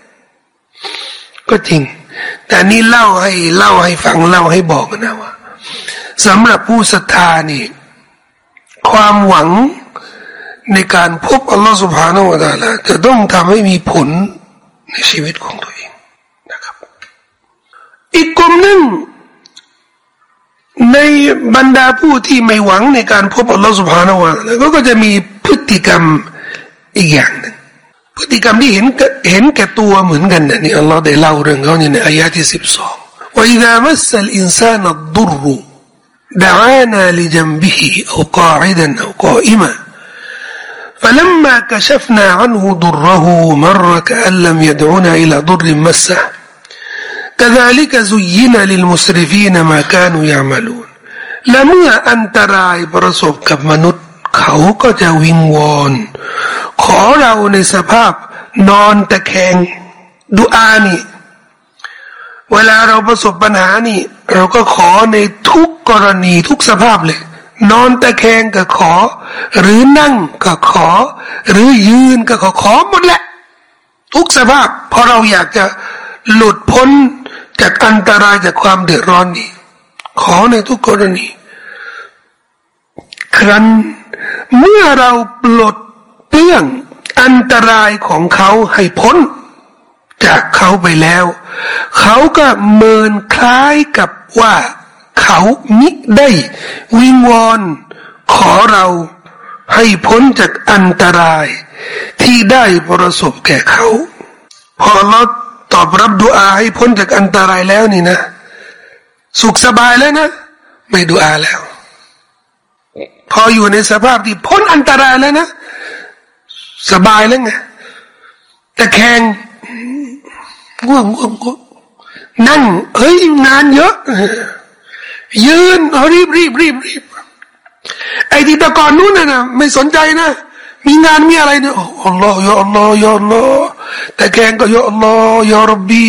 ก็จริง แต่นี่เล่าให้เล่าให้ฟังเล่าให้บอกนะว่าสำหรับผู้ศรัทธานี่ ความหวังในการพบอัลลอฮฺสุบฮานาอัลลอฮฺจะต้องทำให้มีผลในชีวิตของตัวเองนะครับ อีกกลุ่มหนึ่งในบรรดาผู้ที่ไม่หวังในการพบอัลลอฮฺสุบฮานาอัลลอฮฺก็จะมี พฤติกรรมอีกอย่างหนึ่งพฤติกรรมที่เห็นเห็นแก่ตัวเหมือนกันนะนี่อัลลอฮ์ได้เล่าเรื่องเขาในอายะที่สิบสองว่า إذا مس الإنسان الضر دعانا لجنبه أو قاعدا أو قائما فلما كشفنا عنه ضره مر كأن لم يدعنا إلى ضر مسه كذلك زين للمسرفين ما كانوا يعملون และเมื่ออันตรายประสบกับมนุษย์ เขาก็จะวิงวอน ขอเราในสภาพนอนตะแคงดูอานี่ เวลาเราประสบปัญหานี่ เราก็ขอในทุกกรณีทุกสภาพเลย นอนตะแคงก็ขอ หรือนั่งก็ขอ หรือยืนก็ขอขอหมดแหละ ทุกสภาพเพราะเราอยากจะหลุดพ้นจากอันตรายจากความเดือดร้อนนี้ ขอในทุกกรณี ครั้น เมื่อเราปลดเปลื้องอันตรายของเขาให้พ้น จากเขาไปแล้ว เขาก็เมินคล้ายกับว่า เขามิได้วิงวอนขอเราให้พ้นจากอันตราย ที่ได้ประสบแก่เขา พอเราตอบรับดุอาให้พ้นจากอันตรายแล้วนี่นะ สุขสบายแล้วนะ ไม่ดุอาแล้ว พออยู่ในสภาพที่พ้นอันตรายแล้วนะ สบายแล้วไงแต่แข่งง่วงง่วงง่วงนั่งเฮ้ยงานเยอะ ยืนรีบรีบรีบรีบไอ้ที่ตะกอนนู้นน่ะไม่สนใจนะ มีงานมีอะไรเนี่ยอัลลอฮ์ยาอัลลอฮ์ยาอัลลอฮ์แต่แกงก็ยาอัลลอฮ์ยารบบี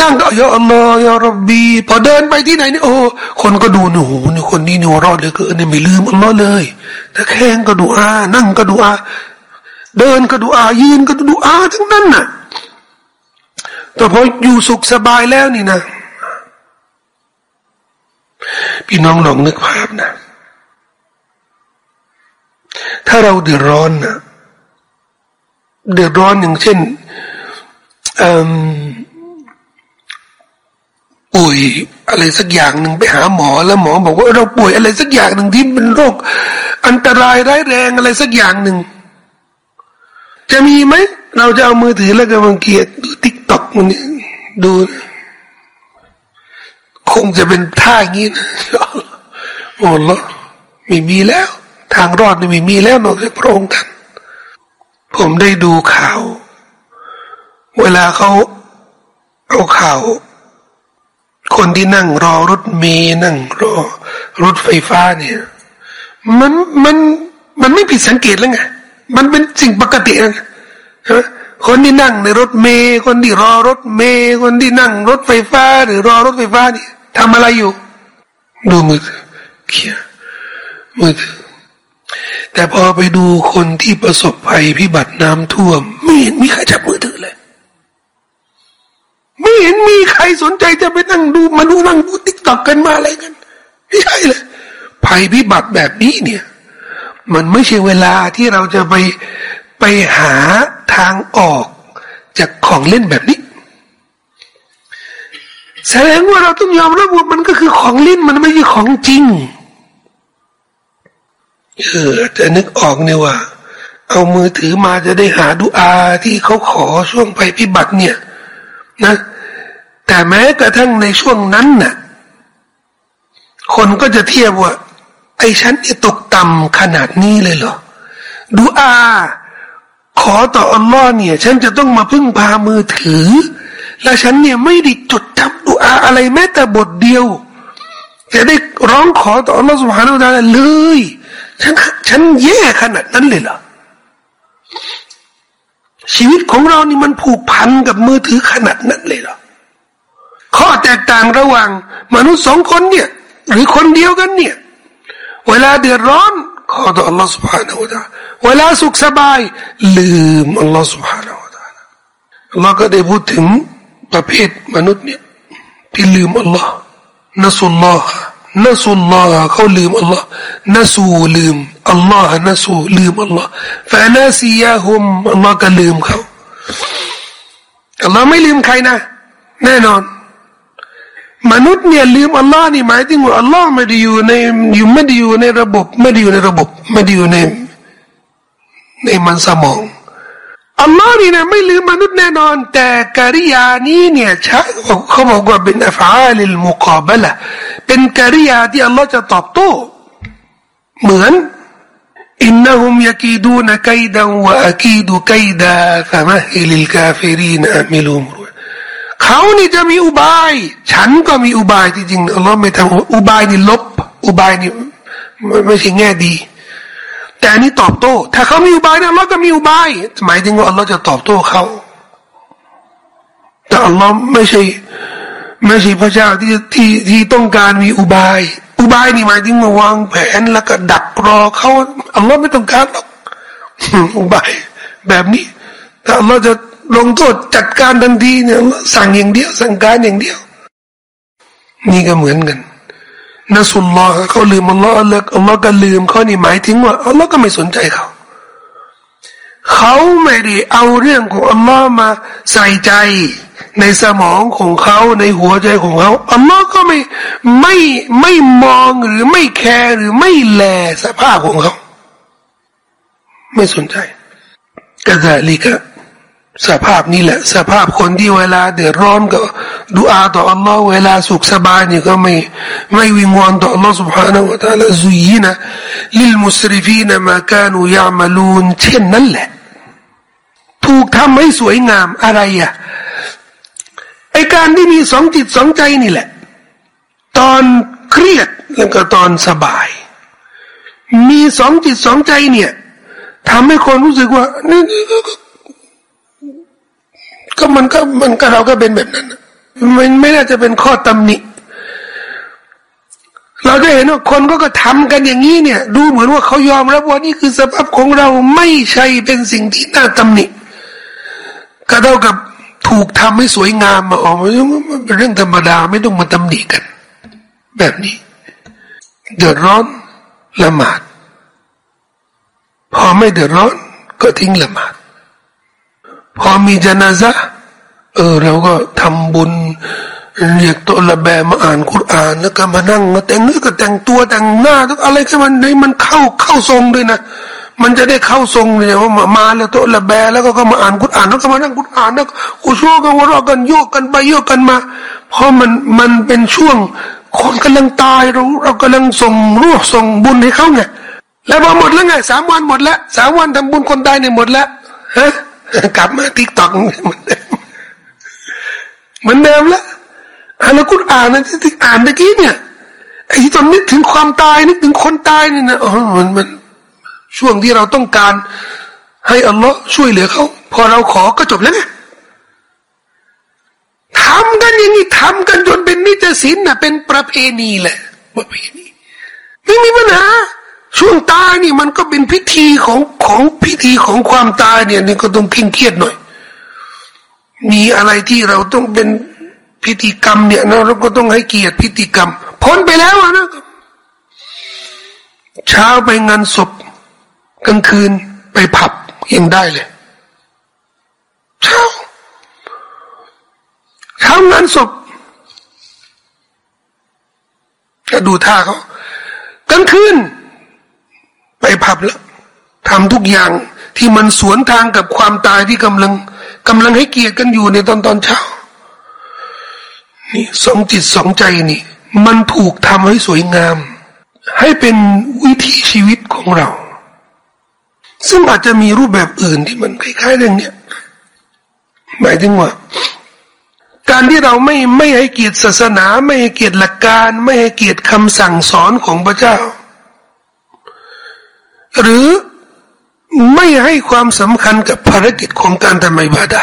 นั่งก็ยาอัลลอฮ์ยารบบีพอเดินไปที่ไหนเนี่ยโอ้คนก็ดูหนูนี่คนนี้หนี่รอดเลยกินเนี่ยไม่ลืมอัลลอฮ์เลยแต่แข่งก็ดูอานั่งก็ดูอาเดินก็ดูอายืนก็ดูอาทั้งนั้นน่ะแต่พออยู่สุขสบายแล้วนี่นะพี่น้องลองนึกภาพนะ ถ้าเราเดือดร้อนนะเดือดร้อนอย่างเช่นป่วยอะไรสักอย่างหนึ่งไปหาหมอแล้วหมอบอกว่าเราป่วยอะไรสักอย่างหนึ่งที่เป็นโรค อันตรายร้ายแรงอะไรสักอย่างหนึ่งจะมีไหมเราจะเอามือถือแล้วก็มังเกียดดู TikTok มันดู คงจะเป็นท่าอย่างนี้นะโอ้โหไม่มีแล้ว ทางรอดไม่มีแล้วนอกจากพระองค์ท่านผมได้ดูข่าว เวลาเขาเอาข่าว คนที่นั่งรอรถเมย์นั่งรอ รถไฟฟ้าเนี่ย มันมันมันไม่ผิดสังเกตแล้วไงมันเป็นสิ่งปกตินะคนที่นั่งในรถเมย์คนที่รอรถเมย์คนที่นั่งรถไฟฟ้า หรือรอรถไฟฟ้านี่ทำอะไรอยู่ ดูมือถือเขียมือถือ แต่พอไปดูคนที่ประสบภัยพิบัติน้ำท่วม ไม่เห็นมีใครจับมือถือเลย ไม่เห็นมีใครสนใจจะไปนั่งดูมาดูนั่งดูติ๊กต็อกกันมาอะไรกัน ไม่ใช่เลย ภัยพิบัติแบบนี้เนี่ย มันไม่ใช่เวลาที่เราจะไปไปหาทางออกจากของเล่นแบบนี้แสดงว่าเราต้องยอมรับว่ามันก็คือของเลิ้นมันไม่ใช่ของจริง เออจะนึกออกเนี่ยว่า เอามือถือมาจะได้หาดูอาที่เขาขอช่วงภัยพิบัติเนี่ย นะ แต่แม้กระทั่งในช่วงนั้นน่ะ คนก็จะเทียบว่า ไอ้ฉันจะตกต่ำขนาดนี้เลยเหรอดูอา ขอต่ออัลลอฮ์เนี่ย ฉันจะต้องมาพึ่งพามือถือ และฉันเนี่ยไม่ได้จดจำดูอาอะไรแม้แต่บทเดียว จะได้ร้องขอต่ออัลลอฮ์สุบฮานาอัลลอฮ์เลย ฉันฉันแย่ขนาดนั้นเลยเหรอชีวิตของเรานี่มันผูกพันกับมือถือขนาดนั้นเลยเหรอข้อแตกต่างระหว่าง มนุษย์สองคนเนี่ย หรือคนเดียวกันเนี่ย เวลาเดือดร้อนขอต่อ Allah سبحانه และ تعالى เวลาสุขสบาย ลืม Allah سبحانه และ تعالى Allah ก็ได้พูดถึงประเภทมนุษย์เนี่ยที่ลืม Allah นัสุลลอฮ์ นัสุลลอฮ์เขาลืม Allah นัสูลืม Allah นัสูลืม Allah ฟานาซียาฮุม Allah ก็ลืมเขา Allah ไม่ลืมใครนะ แน่นอน มนุษย์เนี่ยลืมอัลลอฮ์นี่หมายถึงว่าอัลลอฮ์ไม่ได้อยู่ในอยู่ไม่ได้อยู่ในระบบ ไม่ได้อยู่ในระบบ ไม่ได้อยู่ในในมันสมอง อัลลอฮ์นี่นะไม่ลืมมนุษย์แน่นอน แต่กิริยานี้เนี่ยใช่เขาบอกว่าเป็นأفعال المقابلةเป็นกิริยาที่อัลลอฮ์จะตอบโต้เหมือนإنهم يكيدون كيدا وأكيد كيدا فمهل الكافرين أمهلهم روเขานี่จะมีอุบาย ฉันก็มีอุบายจริงๆอัลลอฮ์ไม่ทำอุบายนี่ลบ อุบายนี่ไม่ใช่แง่ดี แต่อันนี้ตอบโต้ ถ้าเขามีอุบายนะอัลลอฮ์ก็มีอุบายหมายถึงว่าอัลลอฮ์จะตอบโต้เขาแต่อัลลอฮ์ไม่ใช่ไม่ใช่พระเจ้าที่ที่ที่ต้องการมีอุบาย อุบายนี่หมายถึงมาวางแผนแล้วก็ดักรอเขาอัลลอฮ์ไม่ต้องการหรอกอุบาย แบบนี้ถ้าอัลลอฮ์จะลงโทษจัดการทันทีเนี่ยสั่งอย่างเดียวสั่งการอย่างเดียว นี่ก็เหมือนกัน นัสุลลอฮ์เขาลืมอัลลอฮ์แล้วอัลลอฮ์ก็ลืมเขานี่หมายถึงว่าอัลลอฮ์ก็ไม่สนใจเขาเขาไม่ได้เอาเรื่องของอัลลอฮ์มาใส่ใจในสมองของเขาในหัวใจของเขาอัลลอฮ์ก็ไม่ไม่ไม่มองหรือไม่แคร์หรือไม่แลสภาพของเขาไม่สนใจก็จะลิกะ สภาพนี้แหละ สภาพคนที่เวลาเดือดร้อนก็ดูอาต่ออัลลอฮ์เวลาสุขสบายนี่ก็ไม่ไม่วิงวอนต่ออัลลอฮ์ سبحانه และ تعالى ซุยนะลิลมุสริฟีนมาการุยามลูนเช่นนั้นแหละ ถูกทำให้สวยงามอะไรอ่ะไอการที่มีสองจิตสองใจนี่แหละ ตอนเครียดแล้วก็ตอนสบาย มีสองจิตสองใจเนี่ยทำให้คนรู้สึกว่านี่ ก็มันก็มันก็เราก็เป็นแบบนั้นมันไม่น่าจะเป็นข้อตำหนิเราจะเห็นว่าคนก็ก็ทำกันอย่างนี้เนี่ย ดูเหมือนว่าเขายอมรับว่านี่คือสภาพของเราไม่ใช่เป็นสิ่งที่น่าตำหนิก็เท่ากับถูกทำให้สวยงามมาออกมาเป็นเรื่องธรรมดาไม่ต้องมาตำหนิกัน แบบนี้ เดือดร้อนละหมาด พอไม่เดือดร้อนก็ทิ้งละหมาด พอมีจนาซะเออเราก็ทำบุญเรียกตัวละแบมาอ่านคุรานแล้วก็มานั่งมาแต่งเนื้อก็แต่งตัวแต่งหน้าทุกอะไรก็มันให้มันเข้าเข้าทรงด้วยนะมันจะได้เข้าทรงเลยว่ามามาแล้วตัวละแบแล้วก็ก็มาอ่านคุรานแล้วก็มานั่งคุรานแล้วกูชั่วกันวราะกันโยกกันไปโยกกันมาเพราะมันมันเป็นช่วง คนกำลังตายเราเรากำลังส่งรูปส่งบุญให้เขาไงแล้วพอหมดแล้วไงสามวันหมดแล้วสามวันทำบุญคนตายเนี่ยหมดแล้วฮะ กลับมาติ๊กต็อกเหมือนเดิมเหมือนเดิมละอ่านกุรอ่านนะที่อ่านเมื่อกี้เนี่ยไอ้ที่ตอนนึกถึงความตายนึกถึงคนตายเนี่ยนะอ๋อมันมันช่วงที่เราต้องการให้อัลลอฮ์ช่วยเหลือเขาพอเราขอก็จบแล้วไงทำกันอย่างนี้ทำกันจนเป็นนิจศิลนะเป็นประเพณีแหละประเพณีไม่มีปัญหา ช่วงตายนี่มันก็เป็นพิธีของของพิธีของความตายเนี่ยนี่ก็ต้องเคร่งเครียดหน่อย มีอะไรที่เราต้องเป็นพิธีกรรมเนี่ยนะเราก็ต้องให้เกียรติพิธีกรรมพ้นไปแล้วนะเช้าไปงานศพกลางคืนไปผับยังได้เลยเช้าเช้างานศพก็ดูท่าเขากลางคืน ไปผับแล้วทำทุกอย่างที่มันสวนทางกับความตายที่กำลังกำลังให้เกียรติกันอยู่ในตอนตอนเช้า นี่สองจิตสองใจนี่ มันถูกทำให้สวยงาม ให้เป็นวิถีชีวิตของเรา ซึ่งอาจจะมีรูปแบบอื่นที่มันคล้ายๆเรื่องเนี้ยหมายถึงว่า การที่เราไม่ไม่ให้เกียรติศาสนา ไม่ให้เกียรติหลักการ ไม่ให้เกียรติคำสั่งสอนของพระเจ้า หรือไม่ให้ความสำคัญกับภารกิจของการทำอิบาดะ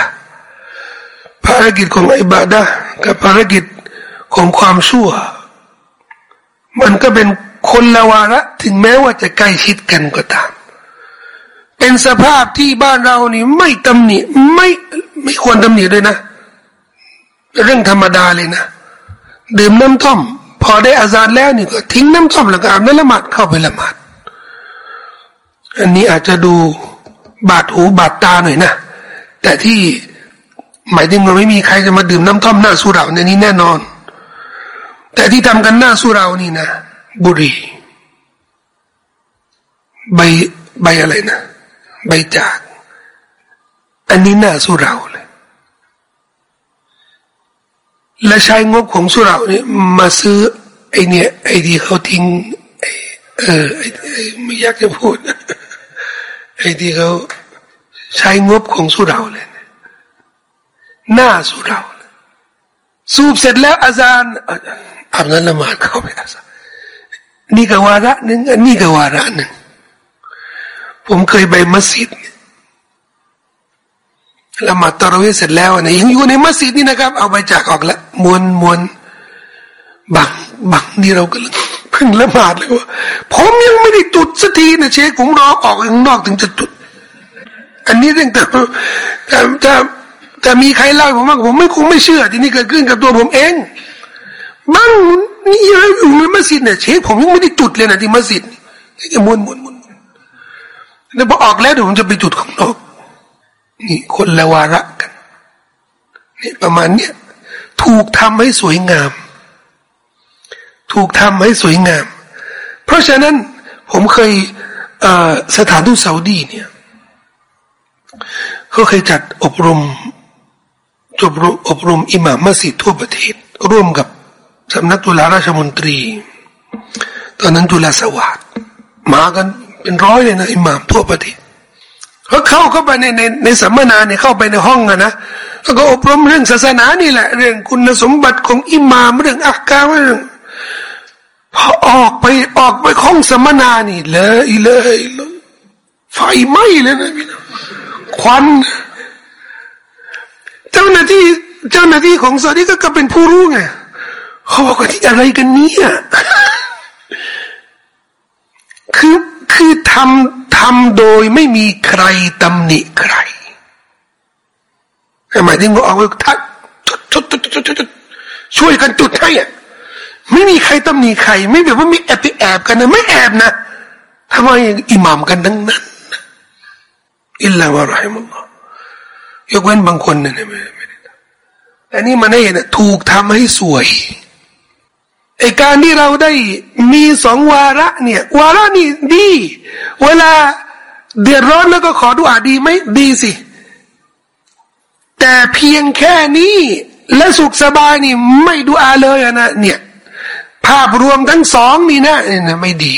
ภารกิจของอิบาดะกับภารกิจของความชั่ว มันก็เป็นคนละวาระถึงแม้ว่าจะใกล้ชิดกันก็ตาม เป็นสภาพที่บ้านเรานี่ไม่ตำหนิไม่ไม่ควรตำหนิด้วยนะ เรื่องธรรมดาเลยนะ ดื่มน้ำท่อม พอได้อาซานแล้วนี่ก็ทิ้งน้ำท่อมแล้วก็อาบน้ำละหมาดเข้าไปละหมาด อันนี้อาจจะดูบาดหูบาดตาหน่อยนะ แต่ที่หมายถึงมันไม่มีใครจะมาดื่มน้ำท่อมหน้าสุราในนี้แน่นอน แต่ที่ทำกันหน้าสุรานี่นะ บุรีใบใบอะไรนะ ใบจาก อันนี้หน้าสุราเลยและใช้งบของสุราเนี่ยมาซื้อไอเนี่ยไอที่เขาทิ้ง เออไอ้ไม่อยากจะพูดไอ้ที่เขาใช้งบของสุราเลยหน้าสุราสูบเสร็จแล้วอาจารย์อาบน้ำละหมาดเข้าไปอาจารย์นี่ก็วาระหนึ่งอันนี้ก็วาระหนึ่งผมเคยไปมัสยิดละหมาดตะระเวเสร็จแล้วเนี่ยยังอยู่ในมัสยิดนี่นะครับ เอาไปจากออกละมวนมวนบังบังนี่เราก็เพิ่งละหมาดเลยว่าผมยังไม่ได้จุดสักทีนะเชคผมรอออกข้างนอกถึงจะจุด อันนี้เรื่องแต่แต่แต่แต่มีใครเล่าผมว่าผมไม่คงไม่เชื่อ ที่นี่เกิดขึ้นกับตัวผมเองบ้างนี่อยู่ในมัสยิดเนี่ยเชคผมยังไม่ได้จุดเลยนะที่มัสยิดนี่จะมวนมวนมวนแล้วพอออกแล้วเดี๋ยวผมจะไปจุดของนอกนี่คนละวาระกันนี่ประมาณเนี้ยถูกทำให้สวยงาม ถูกทำให้สวยงาม เพราะฉะนั้นผมเคยสถานทูตซาอุดีเนี่ยเขาเคยจัดอบรมจบอบรมอิหม่ามมัสยิดทั่วประเทศ ร่วมกับสำนักจุฬาราชมนตรี ตอนนั้นจุฬาสวัสดิ์มากันเป็นร้อยเลยนะอิหม่ามทั่วประเทศเขาเข้าเข้าไปในในในสัมมนาเนี่ยเข้าไปในห้องอะนะแล้วก็อบรมเรื่องศาสนานี่แหละ เรื่องคุณสมบัติของอิหม่ามเรื่องอักกาเรื่อง ออกไปออกไปห้องสัมมนานี่เลยเลยไฟไหม้เลยนะพี่น้องควัน เจ้าหน้าที่เจ้าหน้าที่ของสวัสดีก็เป็นผู้รู้ไงเขาบอกว่าที่อะไรกันเนี่ยคือคือทำทำโดยไม่มีใครตำหนิใครหมายถึงว่าเอาไว้ทัดช่วยกันจุดให้อะ ไม่มีใครตำหนิใคร ไม่แบบว่ามีแอบแอบกันนะไม่แอบนะทำไมอิหมามกันทั้งนั้นอิลลาวะรหิมุลลอฮ์ยกเว้นบางคนเนี่ยไม่ไม่ได้แต่นี่มันให้เห็นถูกทำให้สวยไอการที่เราได้มีสองวาระเนี่ย วาระนี่ดี เวลาเดือดร้อนแล้วก็ขอดุอาดีไหมดีสิ แต่เพียงแค่นี้ และสุขสบายนี่ ไม่ดุอาเลยนะเนี่ย ภาพรวมทั้งสองนี่นะเนี่ยไม่ดี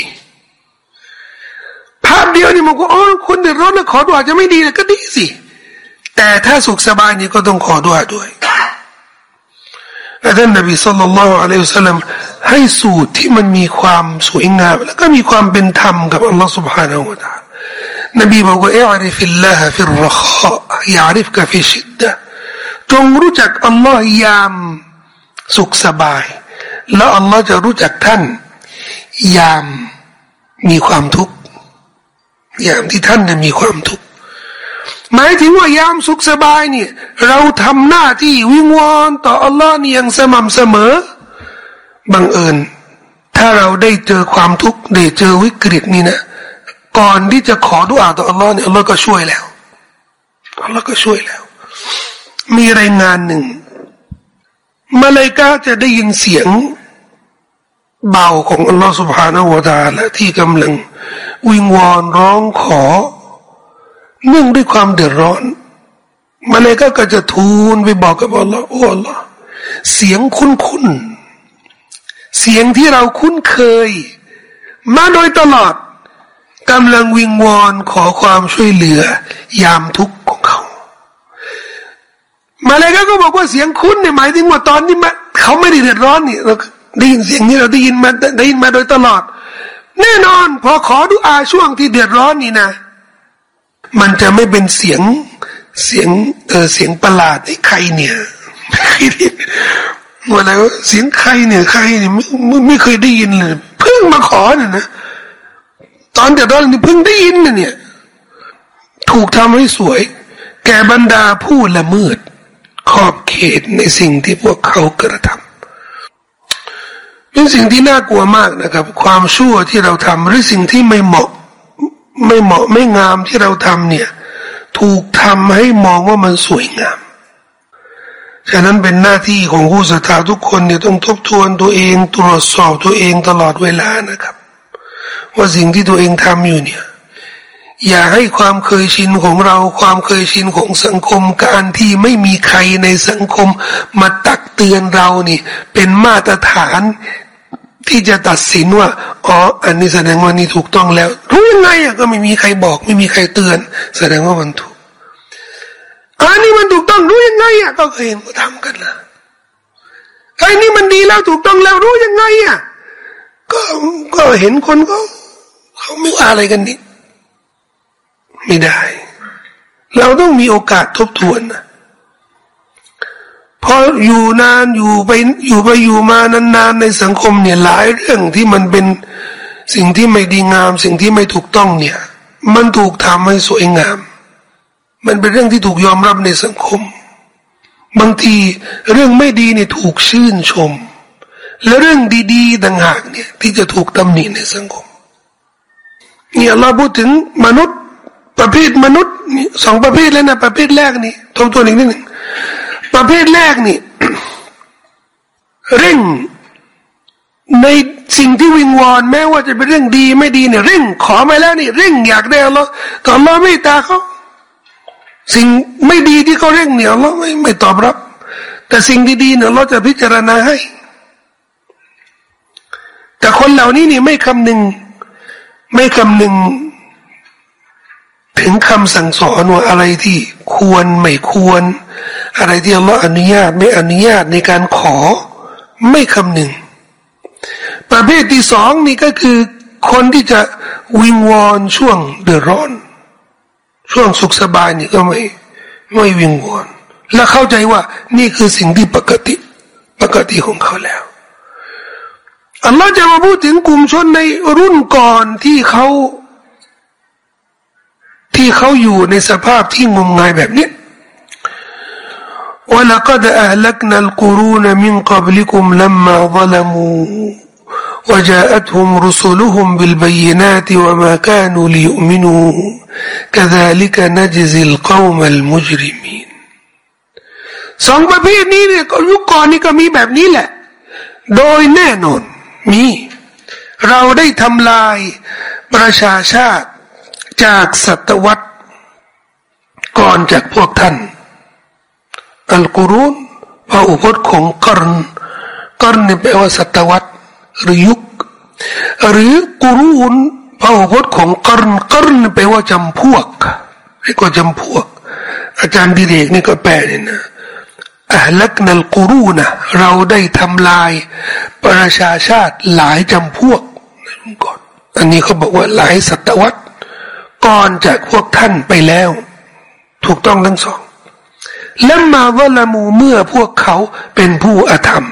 ภาพเดียวนี่มันก็อ๋อคนเดือดร้อนแล้วขอดุอาจะไม่ดีนะก็ดีสิแต่ถ้าสุขสบายนี่ก็ต้องขอดุอาด้วยและท่านนบีสุลต่านละอัลลอฮฺสัลลัมให้สูตรที่มันมีความสวยงามแล้วก็มีความเป็นธรรมกับอัลลอฮฺ سبحانه และ تعالى นบีบอกว่าเออริฟิลลาฮฟิรรคอยาริฟกะฟิชิดดะจงรู้จักอัลลอฮ์ยามสุขสบาย แล้วอัลลอฮ์จะรู้จักท่าน ยามมีความทุกข์ยามที่ท่านมีความทุกข์หมายถึงว่ายามสุขสบายเนี่ย เราทำหน้าที่วิงวอนต่ออัลลอฮ์นี่ย่างสม่ำเสมอบังเอิญ ถ้าเราได้เจอความทุกข์ได้เจอวิกฤตนี่นะก่อนที่จะขอดุอาต่ออัลลอฮ์เนี่ยอัลลอฮ์ก็ช่วยแล้วอัลลอฮ์ก็ช่วยแล้ว มีรายงานหนึ่ง มาเลกาจะได้ยินเสียงเบาของอัลลอฮฺสุบฮานาหัวตาและที่กำลัง วิงวอนร้องขอ เนื่องด้วยความเดือดร้อน มาเลยก็ก็จะทูลไปบอกกับอัลลอฮฺโอ้อัลลอฮ์เสียงคุ้นคุ้นเสียงที่เราคุ้นเคย มาโดยตลอดกำลังวิงวอนขอความช่วยเหลือ ยามทุกข์ มาเลยก็บอกว่าเสียงคุ้นเนี่ยหมายถึงว่าตอนนี้มาเขาไม่ได้เดือดร้อนนี่เราได้ยินเสียงนี้เราได้ยินมาได้ยินมาโดยตลอด แน่นอน พอขอดูอาช่วงที่เดือดร้อนนี่นะ มันจะไม่เป็นเสียงเสียงเออเสียงประหลาดไอ้ใครเนี่ยว่าแล้วเสียงใครเนี่ยใครเนี่ยไม่ไม่เคยได้ยินเลยเพิ่งมาขอเนี่ยนะตอนเดือดร้อนนี่เพิ่งได้ยินเนี่ย ถูกทำให้สวย แก่บรรดาผู้ละเมิด ขอบเขตในสิ่งที่พวกเขากระทำเป็นสิ่งที่น่ากลัวมากนะครับ ความชั่วที่เราทำหรือสิ่งที่ไม่เหมาะ ไม่เหมาะไม่งามที่เราทำเนี่ย ถูกทำให้มองว่ามันสวยงามฉะนั้นเป็นหน้าที่ของผู้ศรัทธาทุกคนเนี่ยต้องทบทวนตัวเองตรวจสอบตัวเองตลอดเวลานะครับ ว่าสิ่งที่ตัวเองทำอยู่เนี่ย อย่าให้ความเคยชินของเรา ความเคยชินของสังคม การที่ไม่มีใครในสังคม มาตักเตือนเรานี่ เป็นมาตรฐานที่จะตัดสินว่าอ๋ออันนี้แสดงว่านี่ถูกต้องแล้วรู้ยังไงอะก็ไม่มีใครบอก ไม่มีใครเตือน แสดงว่ามันถูกอันนี้มันถูกต้องรู้ยังไงอะก็เคยเห็นเขาทำกันนะไอ้นี่มันดีแล้วถูกต้องแล้วรู้ยังไงอะก็ก็เห็นคนเขาเขาไม่ว่าอะไรกันนี่ ไม่ได้ เราต้องมีโอกาสทบทวนนะพออยู่นานอยู่ไปอยู่ไปอยู่มานานๆในสังคมเนี่ยหลายเรื่องที่มันเป็นสิ่งที่ไม่ดีงาม สิ่งที่ไม่ถูกต้องเนี่ย มันถูกทำให้สวยงาม มันเป็นเรื่องที่ถูกยอมรับในสังคม บางทีเรื่องไม่ดีเนี่ยถูกชื่นชม และเรื่องดีๆต่างหากเนี่ยที่จะถูกตำหนิในสังคมเนี่ยเราพูดถึงมนุษย์ ประเภทมนุษย์นี่สองประเภทแล้วนะประเภทแรกนี่ทบทวนอีกนิดหนึ่งประเภทแรกนี่เร่งในสิ่งที่วิงวอนแม้ว่าจะเป็นเรื่องดีไม่ดีเนี่ยเร่ง ขอมาแล้วนี่เร่งอยากได้อัลลอฮ์แต่อัลลอฮ์ไม่ตาเขาสิ่งไม่ดีที่เขาเร่งเนี่ยเราไม่ไม่ตอบรับ แต่สิ่งดีๆเนี่ยเราจะพิจารณาให้ แต่คนเหล่านี้นี่ไม่คำนึง ไม่คำนึง ถึงคำสั่งสอนว่าอะไรที่ควรไม่ควร อะไรที่เราอนุญาตไม่อนุญาตในการขอไม่คำหนึ่ง ประเภทที่สองนี่ก็คือคนที่จะวิงวอนช่วงเดือดร้อน ช่วงสุขสบายนี่ก็ไม่ไม่วิงวอน และเข้าใจว่านี่คือสิ่งที่ปกติปกติของเขาแล้วอัลลอฮ์จะมาพูดถึงกลุ่มชนในรุ่นก่อนที่เขา ที่เขาอยู่ในสภาพที่งมงายแบบนี้ ولقد أهلكنا القرون من قبلكم لما ظلموا وجاءتهم رسلهم بالبينات وما كانوا ليؤمنوا كذلك نجزي القوم المجرمين สองประเภทนี้เนี่ยก็ยุคก่อนนี่ก็มีแบบนี้แหละ โดยแน่นอนมี เราได้ทำลายประชาชาติ จากศตวรรษก่อนจากพวกท่าน อัลกุรุนพระอุปต์ของกรนกรนนี่แปลว่าศตวรรษหรือยุค หรือกุรูนพระพจน์ของกรนกรนแปลว่าจำพวกเรียกว่าจำพวก อาจารย์ดิเรกนี่ก็แปลเนี่ยนะอัลักนัลกูรูนะเราได้ทำลายประชาชาติหลายจำพวกก่อนอันนี้เขาบอกว่าหลายศตวรรษ ก่อนจากพวกท่านไปแล้ว ถูกต้องทั้งสองและมาว่าละมูเมื่อพวกเขาเป็นผู้อธรรม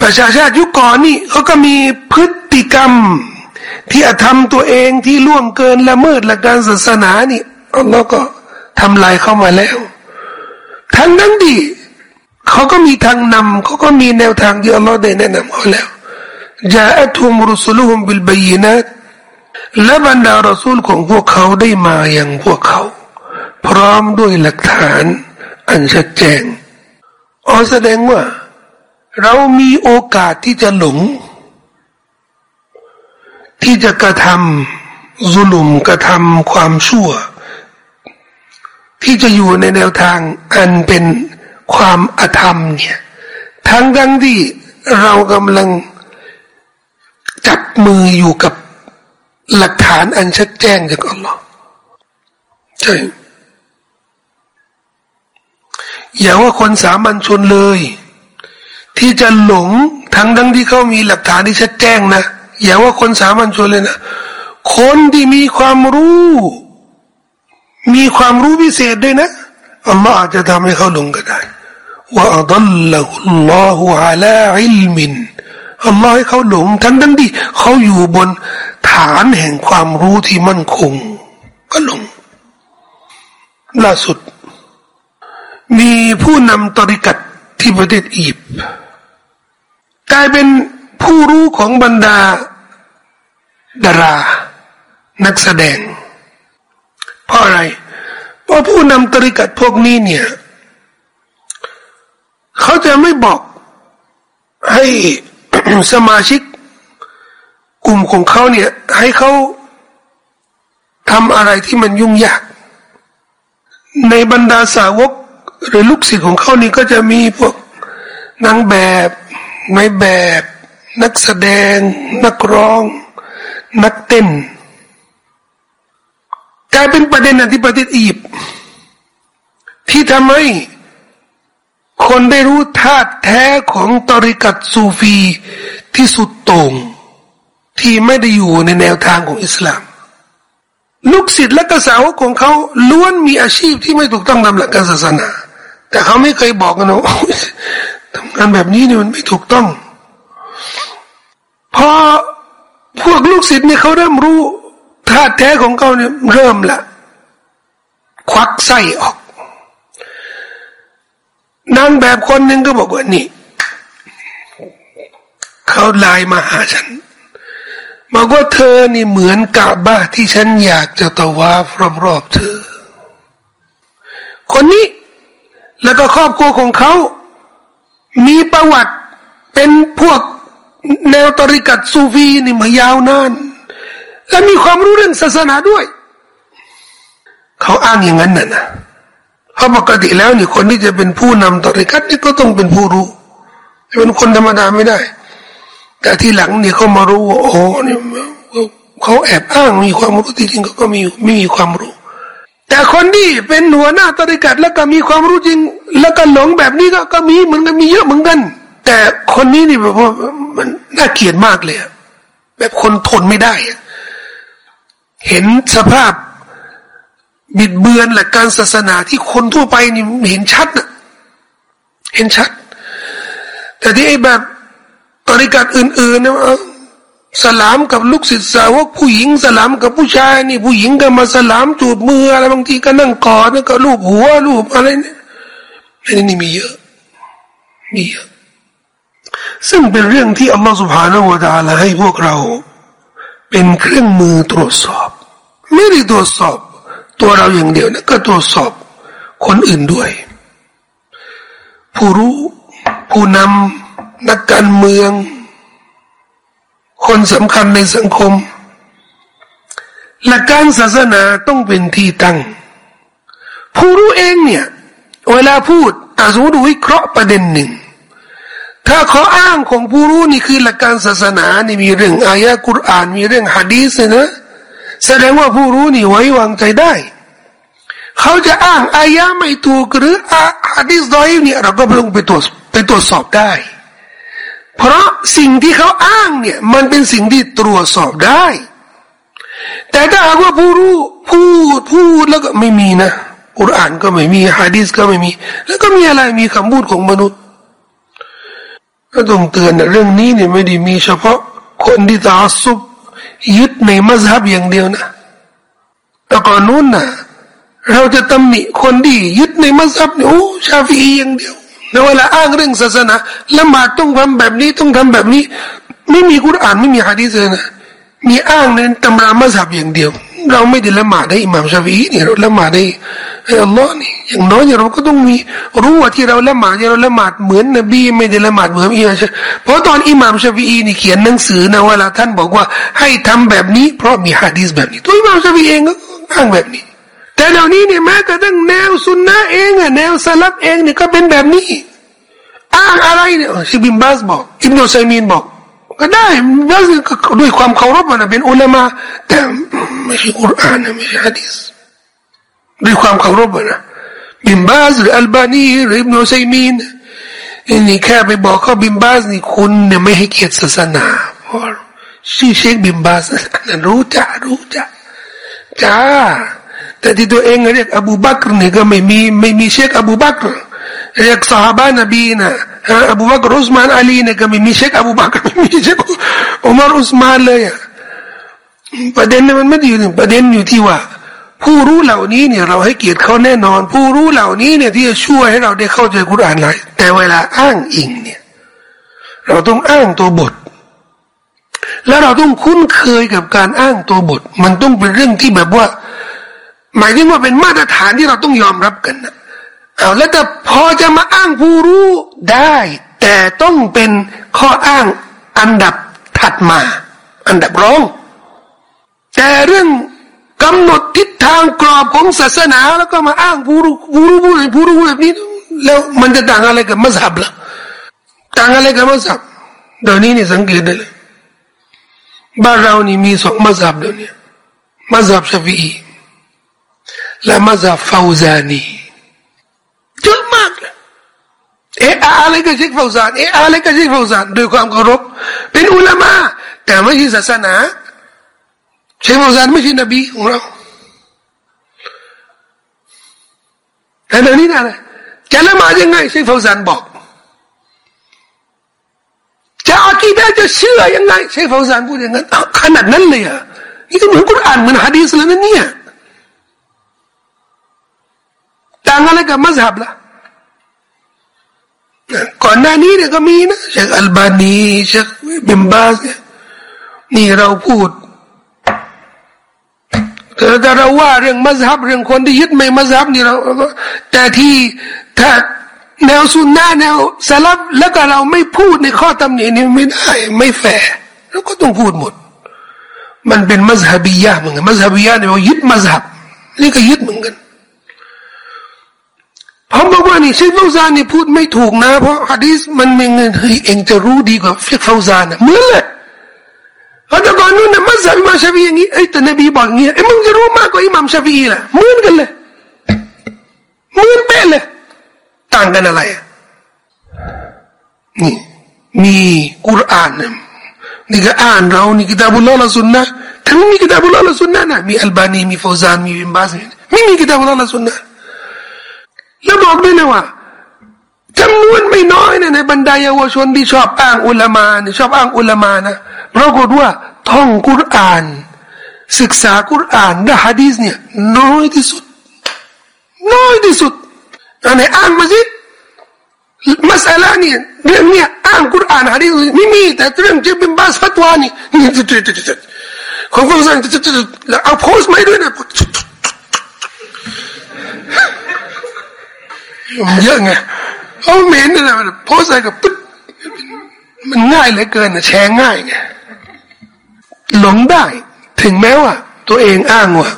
ประชาชาติยุคก่อนนี่เขาก็มีพฤติกรรม ที่ทำตัวเองที่ล่วงเกินละเมิดหลักการศาสนานี่อัลลอฮ์ก็ทำลายเข้ามาแล้วทั้งนั้นดีเขาก็มีทางนำเขาก็มีแนวทางที่อัลลอฮ์ได้แนะนำเขาแล้วจาอั และบรรดารสูลของพวกเขาได้มาอย่างพวกเขา พร้อมด้วยหลักฐานอันชัดแจ้งอ๋อแสดงว่า เรามีโอกาสที่จะหลง ที่จะกระทำจุลุมกระทำความชั่ว ที่จะอยู่ในแนวทางอันเป็นความอธรรมเนี่ยทั้งทั้งที่เรากำลังจับมืออยู่กับ หลักฐานอันชัดแจ้งจากอัลลอฮ์ใช่อย่าว่าคนสามัญชนเลย ที่จะหลงทั้งทั้งที่เขามีหลักฐานที่ชัดแจ้งนะอย่าว่าคนสามัญชนเลยนะคนที่มีความรู้ มีความรู้พิเศษด้วยนะอัลลอฮ์อาจจะทำให้เขาหลงก็ได้ว่าอัลลอฮุลลอฮุอาลาอิลมินอัลลอฮ์ให้เขาหลงทั้งทั้งที่เขาอยู่บนานแห่งความรู้ที่มั่นคง ก็ลง ล่าสุด มีผู้นำตริกัตที่ประเทศอียิปต์กลายเป็นผู้รู้ของบรรดา ดารา นักแสดง เพราะอะไร เพราะผู้นำตริกัตพวกนี้เนี่ย เขาจะไม่บอกให้สมาชิก กลุ่มของเขาเนี่ย ให้เขาทำอะไรที่มันยุ่งยาก ในบรรดาสาวก หรือลูกศิษย์ของเขานี่ก็จะมีพวกนางแบบนายแบบ นักแสดง นักร้อง นักเต้นกลายเป็นประเด็นในที่ประเทศอียิปต์ที่ทำให้คนได้รู้ธาตุแท้ของตริกัตซูฟีที่สุดโต่ง ที่ไม่ได้อยู่ในแนวทางของอิสลาม ลูกศิษย์และกษาวกของเขาล้วนมีอาชีพที่ไม่ถูกต้องตามหลักการศาสนา แต่เขาไม่เคยบอกกันว่าทำงานแบบนี้เนี่ยมันไม่ถูกต้อง พอพวกลูกศิษย์เนี่ยเขาเริ่มรู้ธาตุแท้ของเขาเนี่ยเริ่มละควักไส้ออกนางแบบคนหนึ่งก็บอกว่านี่ เขาไลน์มาหาฉัน บอกว่าเธอนี่เหมือนกาบ้าที่ฉันอยากจะตะวาฟรอบๆเธอ คนนี้แล้วก็ครอบครัวของเขา มีประวัติเป็นพวกแนวตริกัตซูฟีนี่มายาวนาน และมีความรู้เรื่องศาสนาด้วย เขาอ้างอย่างนั้นน่ะนะเพราะปกติแล้วนี่คนที่จะเป็นผู้นำตริกัตนี่ก็ต้องเป็นผู้รู้เป็นคนธรรมดาไม่ได้ แต่ที่หลังเนี่ยเขามารู้ว่าโอ้เนี่ยเขาแอบอ้างมีความรู้จริงเขาก็มีไม่มีความรู้ แต่คนที่เป็นหัวหน้าตริกัตแล้วก็มีความรู้จริง แล้วก็หลงแบบนี้ก็ก็มีเหมือนกันมีเยอะเหมือนกัน แต่คนนี้นี่แบบว่ามันน่าเกลียดมากเลยแบบคนทนไม่ได้ เห็นสภาพบิดเบือนหลักการศาสนาที่คนทั่วไปนี่เห็นชัดนะเห็นชัด แต่ที่ไอ้แบบ ตริกัดอื่นๆนะสลามกับลูกศิษย์สาวกผู้หญิงสลามกับผู้ชายนี่ผู้หญิงก็มาสลามจูบมืออะไรบางทีก็นั่งกอดแล้วก็ลูบหัวลูบอะไรเนี่ยอันนี้มีเยอะมีเยอะซึ่งเป็นเรื่องที่อัลลอฮฺสุบฮานาวะตาลาให้พวกเรา เป็นเครื่องมือตรวจสอบ ไม่ได้ตรวจสอบ ตัวเราอย่างเดียวนะก็ตรวจสอบคนอื่นด้วย ผู้รู้ผู้นำ นักการเมือง คนสำคัญในสังคม หลักการศาสนาต้องเป็นที่ตั้ง ผู้รู้เองเนี่ย เวลาพูดอาสมมติวิเคราะห์ประเด็นหนึ่ง ถ้าข้ออ้างของผู้รู้นี่คือหลักการศาสนานี่มีเรื่องอายะกุรอาน มีเรื่องฮะดีษนะแสดงว่าผู้รู้นี่ไว้วางใจได้เขาจะอ้างอายะไม่ถูกหรืออาฮะดีษดอยเนี่ยเราก็ลงไปตรวจไปตรวจสอบได้ เพราะสิ่งที่เขาอ้างเนี่ย มันเป็นสิ่งที่ตรวจสอบได้ แต่ถ้าหากว่าผู้รู้พูดพูดแล้วก็ไม่มีนะอุรอานก็ไม่มีฮะดีษก็ไม่มี แล้วก็มีอะไรมีคำพูดของมนุษย์ก็ต้องเตือนนะเรื่องนี้เนี่ยไม่ได้มีเฉพาะคนที่ตาสุบยึดในมัสฮับอย่างเดียวนะแต่ก่อนนู้นนะเราจะตำหนิคนที่ยึดในมัสฮับโอ้ชาฟีอย่างเดียว ในเวลาอ้างเรื่องศาสนาละหมาดต้องทำแบบนี้ต้องทำแบบนี้ ไม่มีกุรอานไม่มีฮะดีษเลยนะมีอ้างในตำรามัสฮับอย่างเดียว เราไม่ได้ละหมาดให้อิหม่ามชาฟีนี่เราละหมาดให้ให้อัลลอฮ์นี่อย่างน้อยเราก็ต้องมีรู้ว่าที่เราละหมาดเราละหมาดเหมือนนบีไม่ได้ละหมาดเหมือนอิหม่ามเพราะตอนอิหม่ามชาฟีนี่เขียนหนังสือนะเวลาท่านบอกว่าให้ทำแบบนี้ เพราะมีฮะดีษแบบนี้ตัวอิหม่ามชาฟีเองก็อ้างแบบนี้ แต่เหล่านี้เนี่ยแม้กระทั่งแนวสุนนะเองอะแนวสลับเองเนี่ยก็เป็นแบบนี้อ้างอะไรเนี่ยชิบิมบาสบอกอิบนุซัยมีนบอก ก็ได้บาสด้วยความเคารพมันเป็นอุลามะแต่ไม่ใช่กุรานไม่ใช่ฮะดีษด้วยความเคารพนะบิมบาสหรืออัลบานีหรืออิบนุซัยมีนนี่แค่ไปบอกเขาบินบาซนี่คุณเนี่ยไม่ให้เกียรติศาสนาเพราะชื่อเชคบินบาซนั้นรู้จักรู้จักจ้า แต่ที่ตัวเองเรียกอบูบักรเนี่ยก็ไม่มีไม่มีเชคอบูบักรเรียกซอฮาบะฮ์นบีนะฮะอบูบักรอุสมานอาลีเนี่ยก็ไม่มีเชคอบูบักรไม่มีเชคอุมารอุสมานเลยอะประเด็นเนี่ยมันไม่ได้อยู่ประเด็นอยู่ที่ว่า ผู้รู้เหล่านี้เนี่ยเราให้เกียรติเขาแน่นอน ผู้รู้เหล่านี้เนี่ยที่จะช่วยให้เราได้เข้าใจกุรอานเลยแต่เวลาอ้างอิงเนี่ย เราต้องอ้างตัวบท แล้วเราต้องคุ้นเคยกับการอ้างตัวบท มันต้องเป็นเรื่องที่แบบว่า หมายถึงว่าเป็นมาตรฐานที่เราต้องยอมรับกันนะเอาแล้วแต่พอจะมาอ้างผู้รู้ได้ แต่ต้องเป็นข้ออ้างอันดับถัดมา อันดับรอง แต่เรื่องกำหนดทิศทางกรอบของศาสนา แล้วก็มาอ้างผู้รู้ผู้รู้ผู้รู้ผู้รู้แบบนี้แล้วมันจะต่างอะไรกับมัสยิดล่ะต่างอะไรกับมัสยิดเดี๋ยวนี้นี่สังเกตได้เลยบ้านเรานี่มีสองมัสยิดเดี๋ยวนี้มัสยิดชาฟี และมัสยิดฟาวซานีเยอะมากเลยเอะอะไรก็เชคฟาวซานเอะอะไรก็เชคฟาวซานด้วยความเคารพเป็นอุลามะแต่ไม่ใช่ศาสนาเชคฟาวซานไม่ใช่นบีของเราแต่เดี๋ยวนี้นะจะละหมาดยังไงเชคฟาวซานบอกจะอะกีดะฮ์จะเชื่อยังไงเชคฟาวซานพูดอย่างนั้นขนาดนั้นเลยอะนี่ก็เหมือนกุรอานเหมือนฮะดีสแล้วนะเนี่ย ต่างอะไรกับมัสฮับละก่อนหน้านี้เนี่ยก็มีนะเชคอัลบานีเชคบินบาซเนี่ยนี่เราพูดแต่เราว่าเรื่องมัสฮับเรื่องคนที่ยึดไม่มัสฮับนี่เราแต่ที่ถ้าแนวสุนนะแนวสลับแล้วก็เราไม่พูดในข้อตำหนินี่ไม่ได้ไม่แฟร์เราก็ต้องพูดหมด มันเป็นมัสฮับียะเหมือนกันมัสฮับียะเนี่ยเรายึดมัสฮับนี่ก็ยึดเหมือนกัน ผมบอกว่านี่เชฟฟาซานนี่พูดไม่ถูกนะ เพราะฮะดีษมันม่เงินเฮ้ยเองจะรู้ดีกว่าเฟกฟาซานนะเหมือนเลยแต่ก่อนนู้นนะมัสยิดมาชาฟีอย่างนี้ไอ้แต่นบีบอกอย่างนี้ไอ้มึงจะรู้มากกว่าอิหม่ามชาฟีล่ะเหมือนกันเลยเหมือนเป๊ะเลยต่างกันอะไรนี่มีกุรอานนี่ก็อ่านเรานี่กิตาบุลลอฮ์ละสุนนะถ้าไม่มีกิตาบุลลอฮ์ละสุนนะนะมีอัลบานีมีฟาวซานมีบิมบาสไม่มีกิตาบุลลอฮ์ละสุนนะ แล้วบอกด้วยนะว่าจำนวนไม่น้อยนะในบรรดาเยาวชนที่ชอบอ้างอุลามาเนี่ยชอบอ้างอุลามานะปรากฏว่าท่องกุรอาน ศึกษากุรอานและฮะดีษเนี่ยน้อยที่สุด น้อยที่สุดอันไหนอ่านมาสิมัสลาเนี่ยเรื่องเนี้ยอ่านกุรอานฮะดีษไม่มีแต่เรื่องจะเป็นบาสฟัตวานี่ของคนสั่งแล้วเอาโพสต์ไม่ด้วยนะ มันเยอะไงเขาเหม็นนะโพสอะไรกับปึ๊ดมันง่ายเหลือเกินนะแชร์ง่ายไงหลงได้ ถึงแม้ว่า ตัวเองอ้างว่า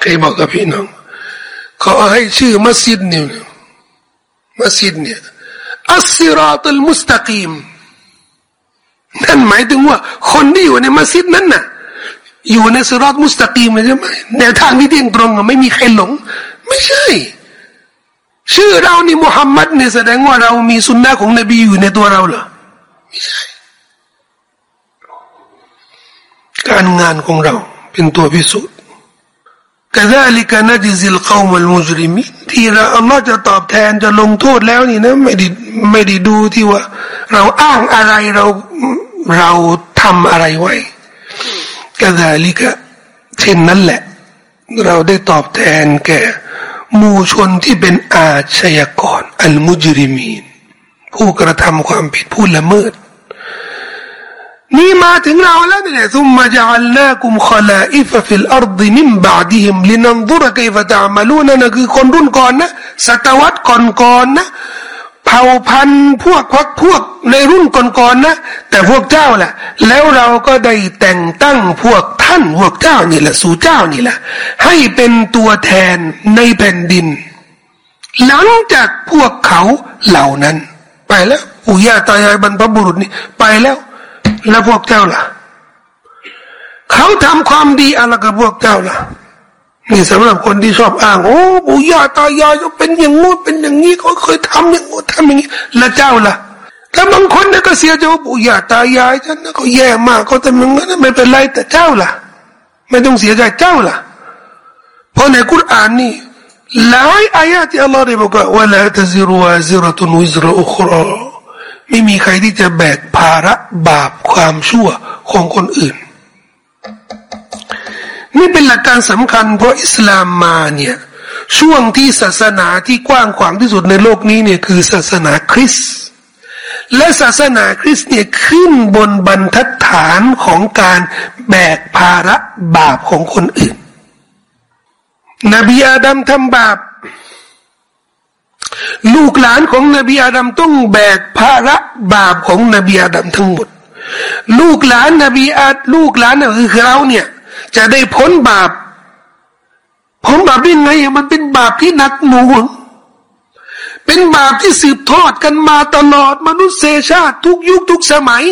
เคยบอกกับพี่น้องเขาให้ชื่อมัสยิดเนี่ยมัสยิดเนี่ยอัสซิราตุลมุสตะกีมนั่นหมายถึงว่า คนที่อยู่ในมัสยิดนั้นน่ะ อยู่ในสิรอตมุสตะกีมใช่ไหมแนวทางที่เที่ยงตรงไม่มีใครหลง ไม่ใช่ ชื่อเรานี่มุฮัมมัดเนี่ยแสดงว่าเรามีสุนนะของนบีอยู่ในตัวเราเหรอไม่ใช่การงานของเราเป็นตัวพิสูจน์กะ ذلك نجزي القوم المجرمين ที่เราอัลลอฮ์จะตอบแทนจะลงโทษแล้วนี่นะไม่ได้ไม่ได้ดูที่ว่า เราอ้างอะไรเราเราทำอะไรไว้กะ ذلك เช่นนั้นแหละ เราได้ตอบแทนแก่ หมู่ชนที่เป็นอาชญากร المجرمين ผู้กระทำความผิดผู้ละเมิด นี่มาถึงเราแล้วเนี่ยثم جعلناكم خلائف في الأرض من بعدهم لننظر كيف تعملون นั่นคือคนรุ่นก่อนนะศตวรรษก่อนๆนะ เผ่าพันธุ์พวกพักพวกในรุ่นก่อนๆนะแต่พวกเจ้าแหละแล้วเราก็ได้แต่งตั้งพวกท่านพวกเจ้านี่แหละสู่เจ้านี่แหละให้เป็นตัวแทนในแผ่นดิน หลังจากพวกเขาเหล่านั้น ไปแล้วปู่ย่าตายายบรรพบุรุษนี่ไปแล้ว แล้วพวกเจ้าล่ะ เขาทำความดีอะไรกับพวกเจ้าล่ะ นี่สำหรับคนที่ชอบอ้าง โอ้ปู่ย่าตายายก็เป็นอย่างงู้นเป็นอย่างนี้เขาเคยทำอย่างงู้นทำอย่างนี้แล้วเจ้าล่ะถ้าบางคนเนี่ยก็เสียใจว่าปู่ย่าตายายฉันนะเขาแย่มากเขาทำอย่างนั้นไม่เป็นไรแต่เจ้าล่ะ ไม่ต้องเสียใจเจ้าล่ะ เพราะในคุรานนี่หลายอายะที่อัลลอฮ์ได้บอกว่าว่าละตซิรุวาซิรตุนวิซรอุคราไม่มีใครที่จะแบกภาระบาปความชั่วของคนอื่น นี่เป็นหลักการสำคัญ เพราะอิสลามมาเนี่ยช่วงที่ศาสนาที่กว้างขวางที่สุดในโลกนี้เนี่ยคือศาสนาคริสต์และศาสนาคริสต์เนี่ยขึ้นบนบรรทัดฐานของการแบกภาระบาปของคนอื่น นบีอาดัมทำบาป ลูกหลานของนบีอาดัมต้องแบกภาระบาปของนบีอาดัมทั้งหมด ลูกหลานนบีอาดลูกหลานคือเราเนี่ย จะได้พ้นบาปพ้นบาปได้ไงมันเป็นบาปที่หนักหน่วงเป็นบาปที่สืบทอดกันมาตลอดมนุษยชาติทุกยุคทุกสมัย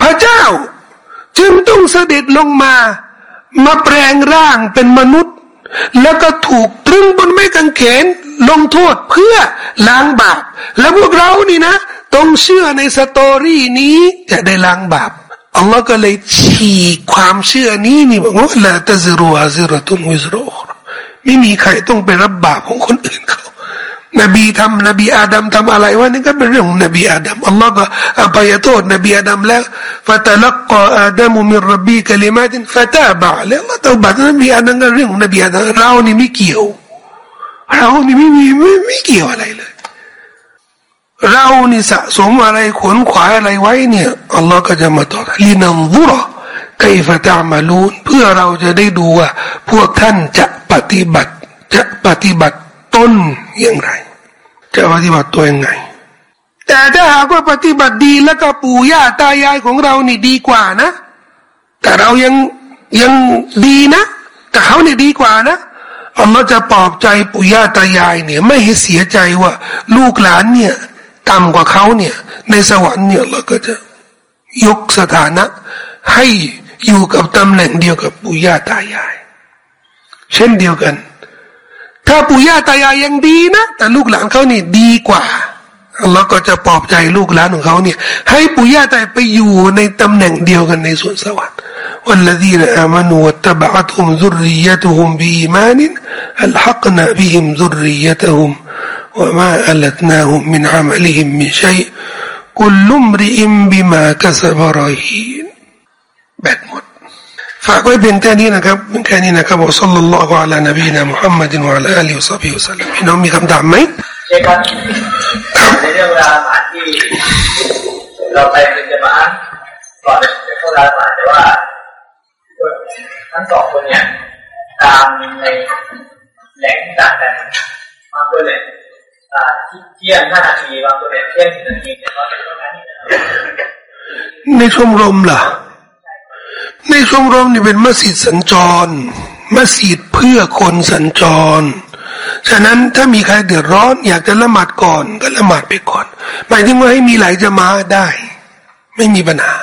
พระเจ้า จึงต้องเสด็จลงมา มาแปลงร่างเป็นมนุษย์ แล้วก็ถูกตรึงบนไม้กางเขนลงโทษเพื่อล้างบาป แล้วพวกเรานี่นะ ต้องเชื่อในสตอรี่นี้จะได้ล้างบาป อัลลอฮ์ก็เลยฉีกความเชื่อนี้นี่บอกว่าละตะซิรุอาซิรตุนวิซรุไม่มีใครต้องไปรับบาปของคนอื่นเขา นบีทำนบีอาดัมทำอะไรวะนี่ก็เป็นเรื่องของนบีอาดัมอัลลอฮ์ก็อภัยโทษนบีอาดัมแล้วฟาตลักกออาดัมมิรับบีกลิมาตินฟาตาบะแล้วมาตบัดนบีอาดัมก็เรื่องของนบีอาดัมเรานี่ไม่เกี่ยว เรานี่ไม่มีไม่ไม่เกี่ยวอะไรเลย เรานี่สะสมอะไรขนขวายอะไรไว้เนี่ยอัลลอฮ์ก็จะมาตอบลินันซุรไกฟะตามาลูนเพื่อเราจะได้ดูว่า พวกท่านจะปฏิบัติ จะปฏิบัติต้นอย่างไร จะปฏิบัติตัวยังไง แต่ถ้าหากว่าปฏิบัติดีแล้วก็ปู่ย่าตายายของเรานี่ดีกว่านะ แต่เรายังยังดีนะ แต่เขาเนี่ยดีกว่านะอัลลอฮ์จะปลอบใจปู่ย่าตายายเนี่ย ไม่ให้เสียใจว่า ลูกหลานเนี่ย ต่ำกว่าเขาเนี่ย ในสวรรค์เนี่ยเราก็จะยกสถานะ ให้อยู่กับตำแหน่งเดียวกับปู่ย่าตายาย เช่นเดียวกัน ถ้าปู่ย่าตายายยังดีนะ แต่ลูกหลานเขานี่ดีกว่าเราก็จะปลอบใจลูกหลานของเขาเนี่ย ให้ปู่ย่าตายไปอยู่ในตำแหน่งเดียวกันในสวนสวรรค์ والذين آمنوا واتبعتهم ذريتهم بإيمان ألحقنا بهم ذريتهم وما ألتناهم من عملهم من شيء كل امرئ بما كسب رهين แบตหมดฝากไว้เพียงแค่นี้นะครับเพียงแค่นี้นะครับอัลลอฮฺ صلى الله على نبينا محمد وعلى آله وصحبه وسلم พี่น้องมีคำถามไหมใช่ครับในเรื่องเวลาผ่านที่เราไปเป็นจมาก่อนจะเข้าราผ่านแต่ว่าทั้งสองคนเนี่ยตามในแหล่งต่างกันบางคนเนี่ย เที่ยงห้านาทีบางคนเนี่ยเที่ยงสิบนาทีแต่ว่าเป็นช่วงนั้นในชมรมล่ะ ในชมรมนี่เป็นมัสยิดสัญจร มัสยิดเพื่อคนสัญจร ฉะนั้นถ้ามีใครเดือดร้อน อยากจะละหมาดก่อนก็ละหมาดไปก่อน หมายถึงว่าให้มีหลายจะมาได้ ไม่มีปัญหา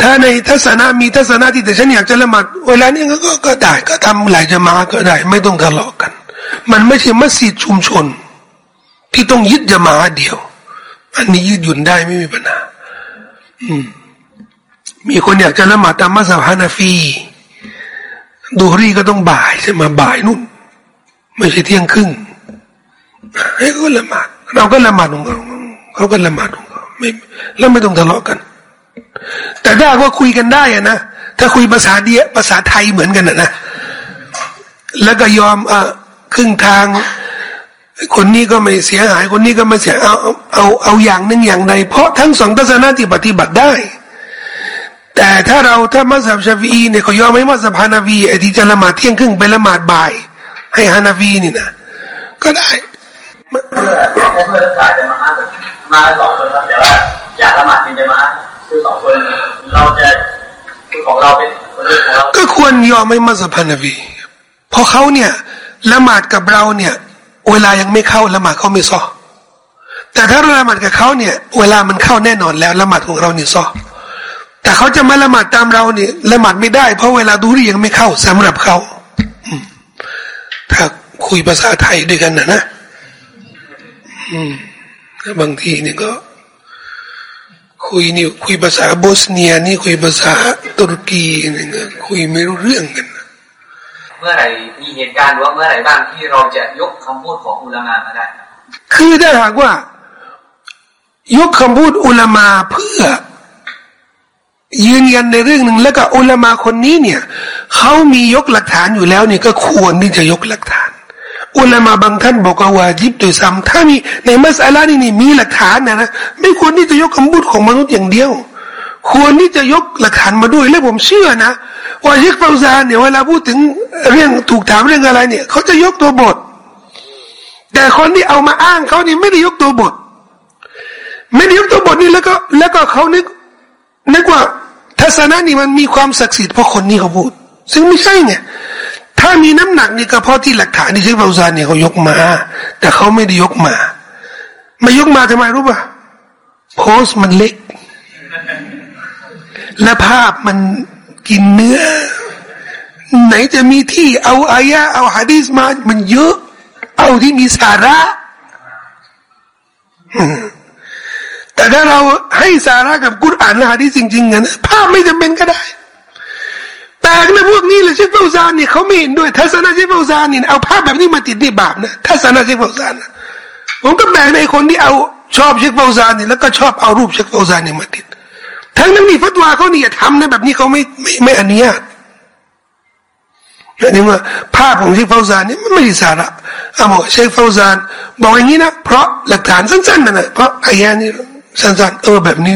ถ้าในทัศนะมีทัศนะที่แต่ฉันอยากจะละหมาดเวลานี้ก็ก็ได้ ก็ทำหลายจะมาก็ได้ ไม่ต้องทะเลาะกัน มันไม่ใช่มัสยิดชุมชน ที่ต้องยึดจะมาเดียว อันนี้ยืดหยุ่นได้ไม่มีปัญหาอืม มีคนอยากจะละหมาดตามมัสยิดฮานาฟีดูรีก็ต้องบ่ายใช่ไหมบ่ายนู่นไม่ใช่เที่ยงครึ่งให้ก็ละหมาดเราก็ละหมาดของเขาเขาก็ละหมาดของเขาไม่แล้วไม่ต้องทะเลาะกัน แต่ถ้าว่าคุยกันได้อะนะถ้าคุยภาษาเดียภาษาไทยเหมือนกันนะนะแล้วก็ยอมอะครึ่งทาง คนนี้ก็ไม่เสียหาย คนนี้ก็ไม่เสียเอาเอาเอาอย่างหนึ่งอย่างใดเพราะทั้งสองทัศนะที่ปฏิบัติได้ แต่ถ้าเราถ้ามัสยิดชาฟีเนี่ยเขายอมให้มัสยิดฮานาวีไอ้ที่จะละหมาดเที่ยงครึ่งไปละหมาดบ่าย ให้ฮานาวีนี่นะก็ได้เพื่อให้เพื่อนรักษาจะมามาสองคนครับแต่ว่าอยากละหมาดจริงจะมาคือสองคนเราจะคือของเราเป็นคนของเราก็ควรยอมให้มัสยิดฮานาวีเพราะเขาเนี่ยละหมาดกับเราเนี่ย เวลายังไม่เข้าละหมาดเขาไม่ซอแต่ถ้าเราละหมาดกับเขาเนี่ย เวลามันเข้าแน่นอนแล้วละหมาดของเราเนี่ยซอแต่เขาจะมาละหมาดตามเราเนี่ยละหมาดไม่ได้ เพราะเวลาดูรียังไม่เข้าสำหรับเขาถ้าคุยภาษาไทยด้วยกันนะนะอืมบางทีเนี่ยก็ คุยนี่คุยภาษาโบสเนีย นี่คุยภาษาตุรกีนี่ก็คุยไม่รู้เรื่องกัน เมื่อไหร่มีเหตุการณ์หรือว่าเมื่อไหร่บ้างที่เราจะยกคำพูดของอุลามามาได้ คือถ้าหากว่า ยกคำพูดอุลามาเพื่อ ยืนยันในเรื่องหนึ่งแล้วก็อุลามาคนนี้เนี่ยเขามียกหลักฐานอยู่แล้วเนี่ยก็ควรที่จะยกหลักฐาน อุลามาบางท่านบอกว่าวาจิบตัวซ้ำถ้ามีในมัสอาลานี่นี่มีหลักฐานนะนะไม่ควรที่จะยกคำพูดของมนุษย์อย่างเดียว ควรที่จะยกหลักฐานมาด้วยและผมเชื่อนะ ว่าเชคฟาซานเนี่ยเวลาพูดถึงเรื่องถูกถามเรื่องอะไรเนี่ยเขาจะยกตัวบท แต่คนที่เอามาอ้างเขานี่ไม่ได้ยกตัวบท ไม่ได้ยกตัวบทนี่แล้วก็ แล้วก็เขานึกนึกว่าทัศนะนี่มันมีความศักดิ์สิทธิ์เพราะคนนี้เขาพูด ซึ่งไม่ใช่ไงถ้ามีน้ำหนักนี่ก็เพราะที่หลักฐานที่เชคฟาซานเนี่ยเขายกมา แต่เขาไม่ได้ยกมา ไม่ยกมาทำไมรู้ป่ะโพสมันเล็ก และภาพมัน กินเนื้อ ไหนจะมีที่เอาอายะเอาฮะดีสมา มันเยอะ เอาที่มีสาระ แต่ถ้าเราให้สาระกับกุรอานและฮะดีษจริงๆนะภาพไม่จำเป็นก็ได้แต่ในพวกนี้เลยเชคเฟาซานเนี่ยเขาไม่เห็นด้วยทัศนะเชคเฟาซานเนี่ยเอาภาพแบบนี้มาติดนี่บาปนะทัศนะเชคเฟาซานผมก็แปลกใจคนที่เอาชอบเชคเฟาซานเนี่ยแล้วก็ชอบเอารูปเชคเฟาซานเนี่ยมาติด ทั้งนั้นนี่ฟัตวาเขาเนี่ยทำนะแบบนี้เขาไม่ไม่ไม่อนุญาตนี่ว่าภาพของเชคเฟาซานนี่มันไม่ได้สาระอะบอกเชคฟาซานบอกอย่างนี้นะ เพราะหลักฐานสั้นๆนะนะเพราะอายะนี่สั้นๆเออแบบนี้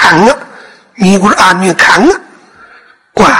ขังอะมีกุรอานมีขังกว่า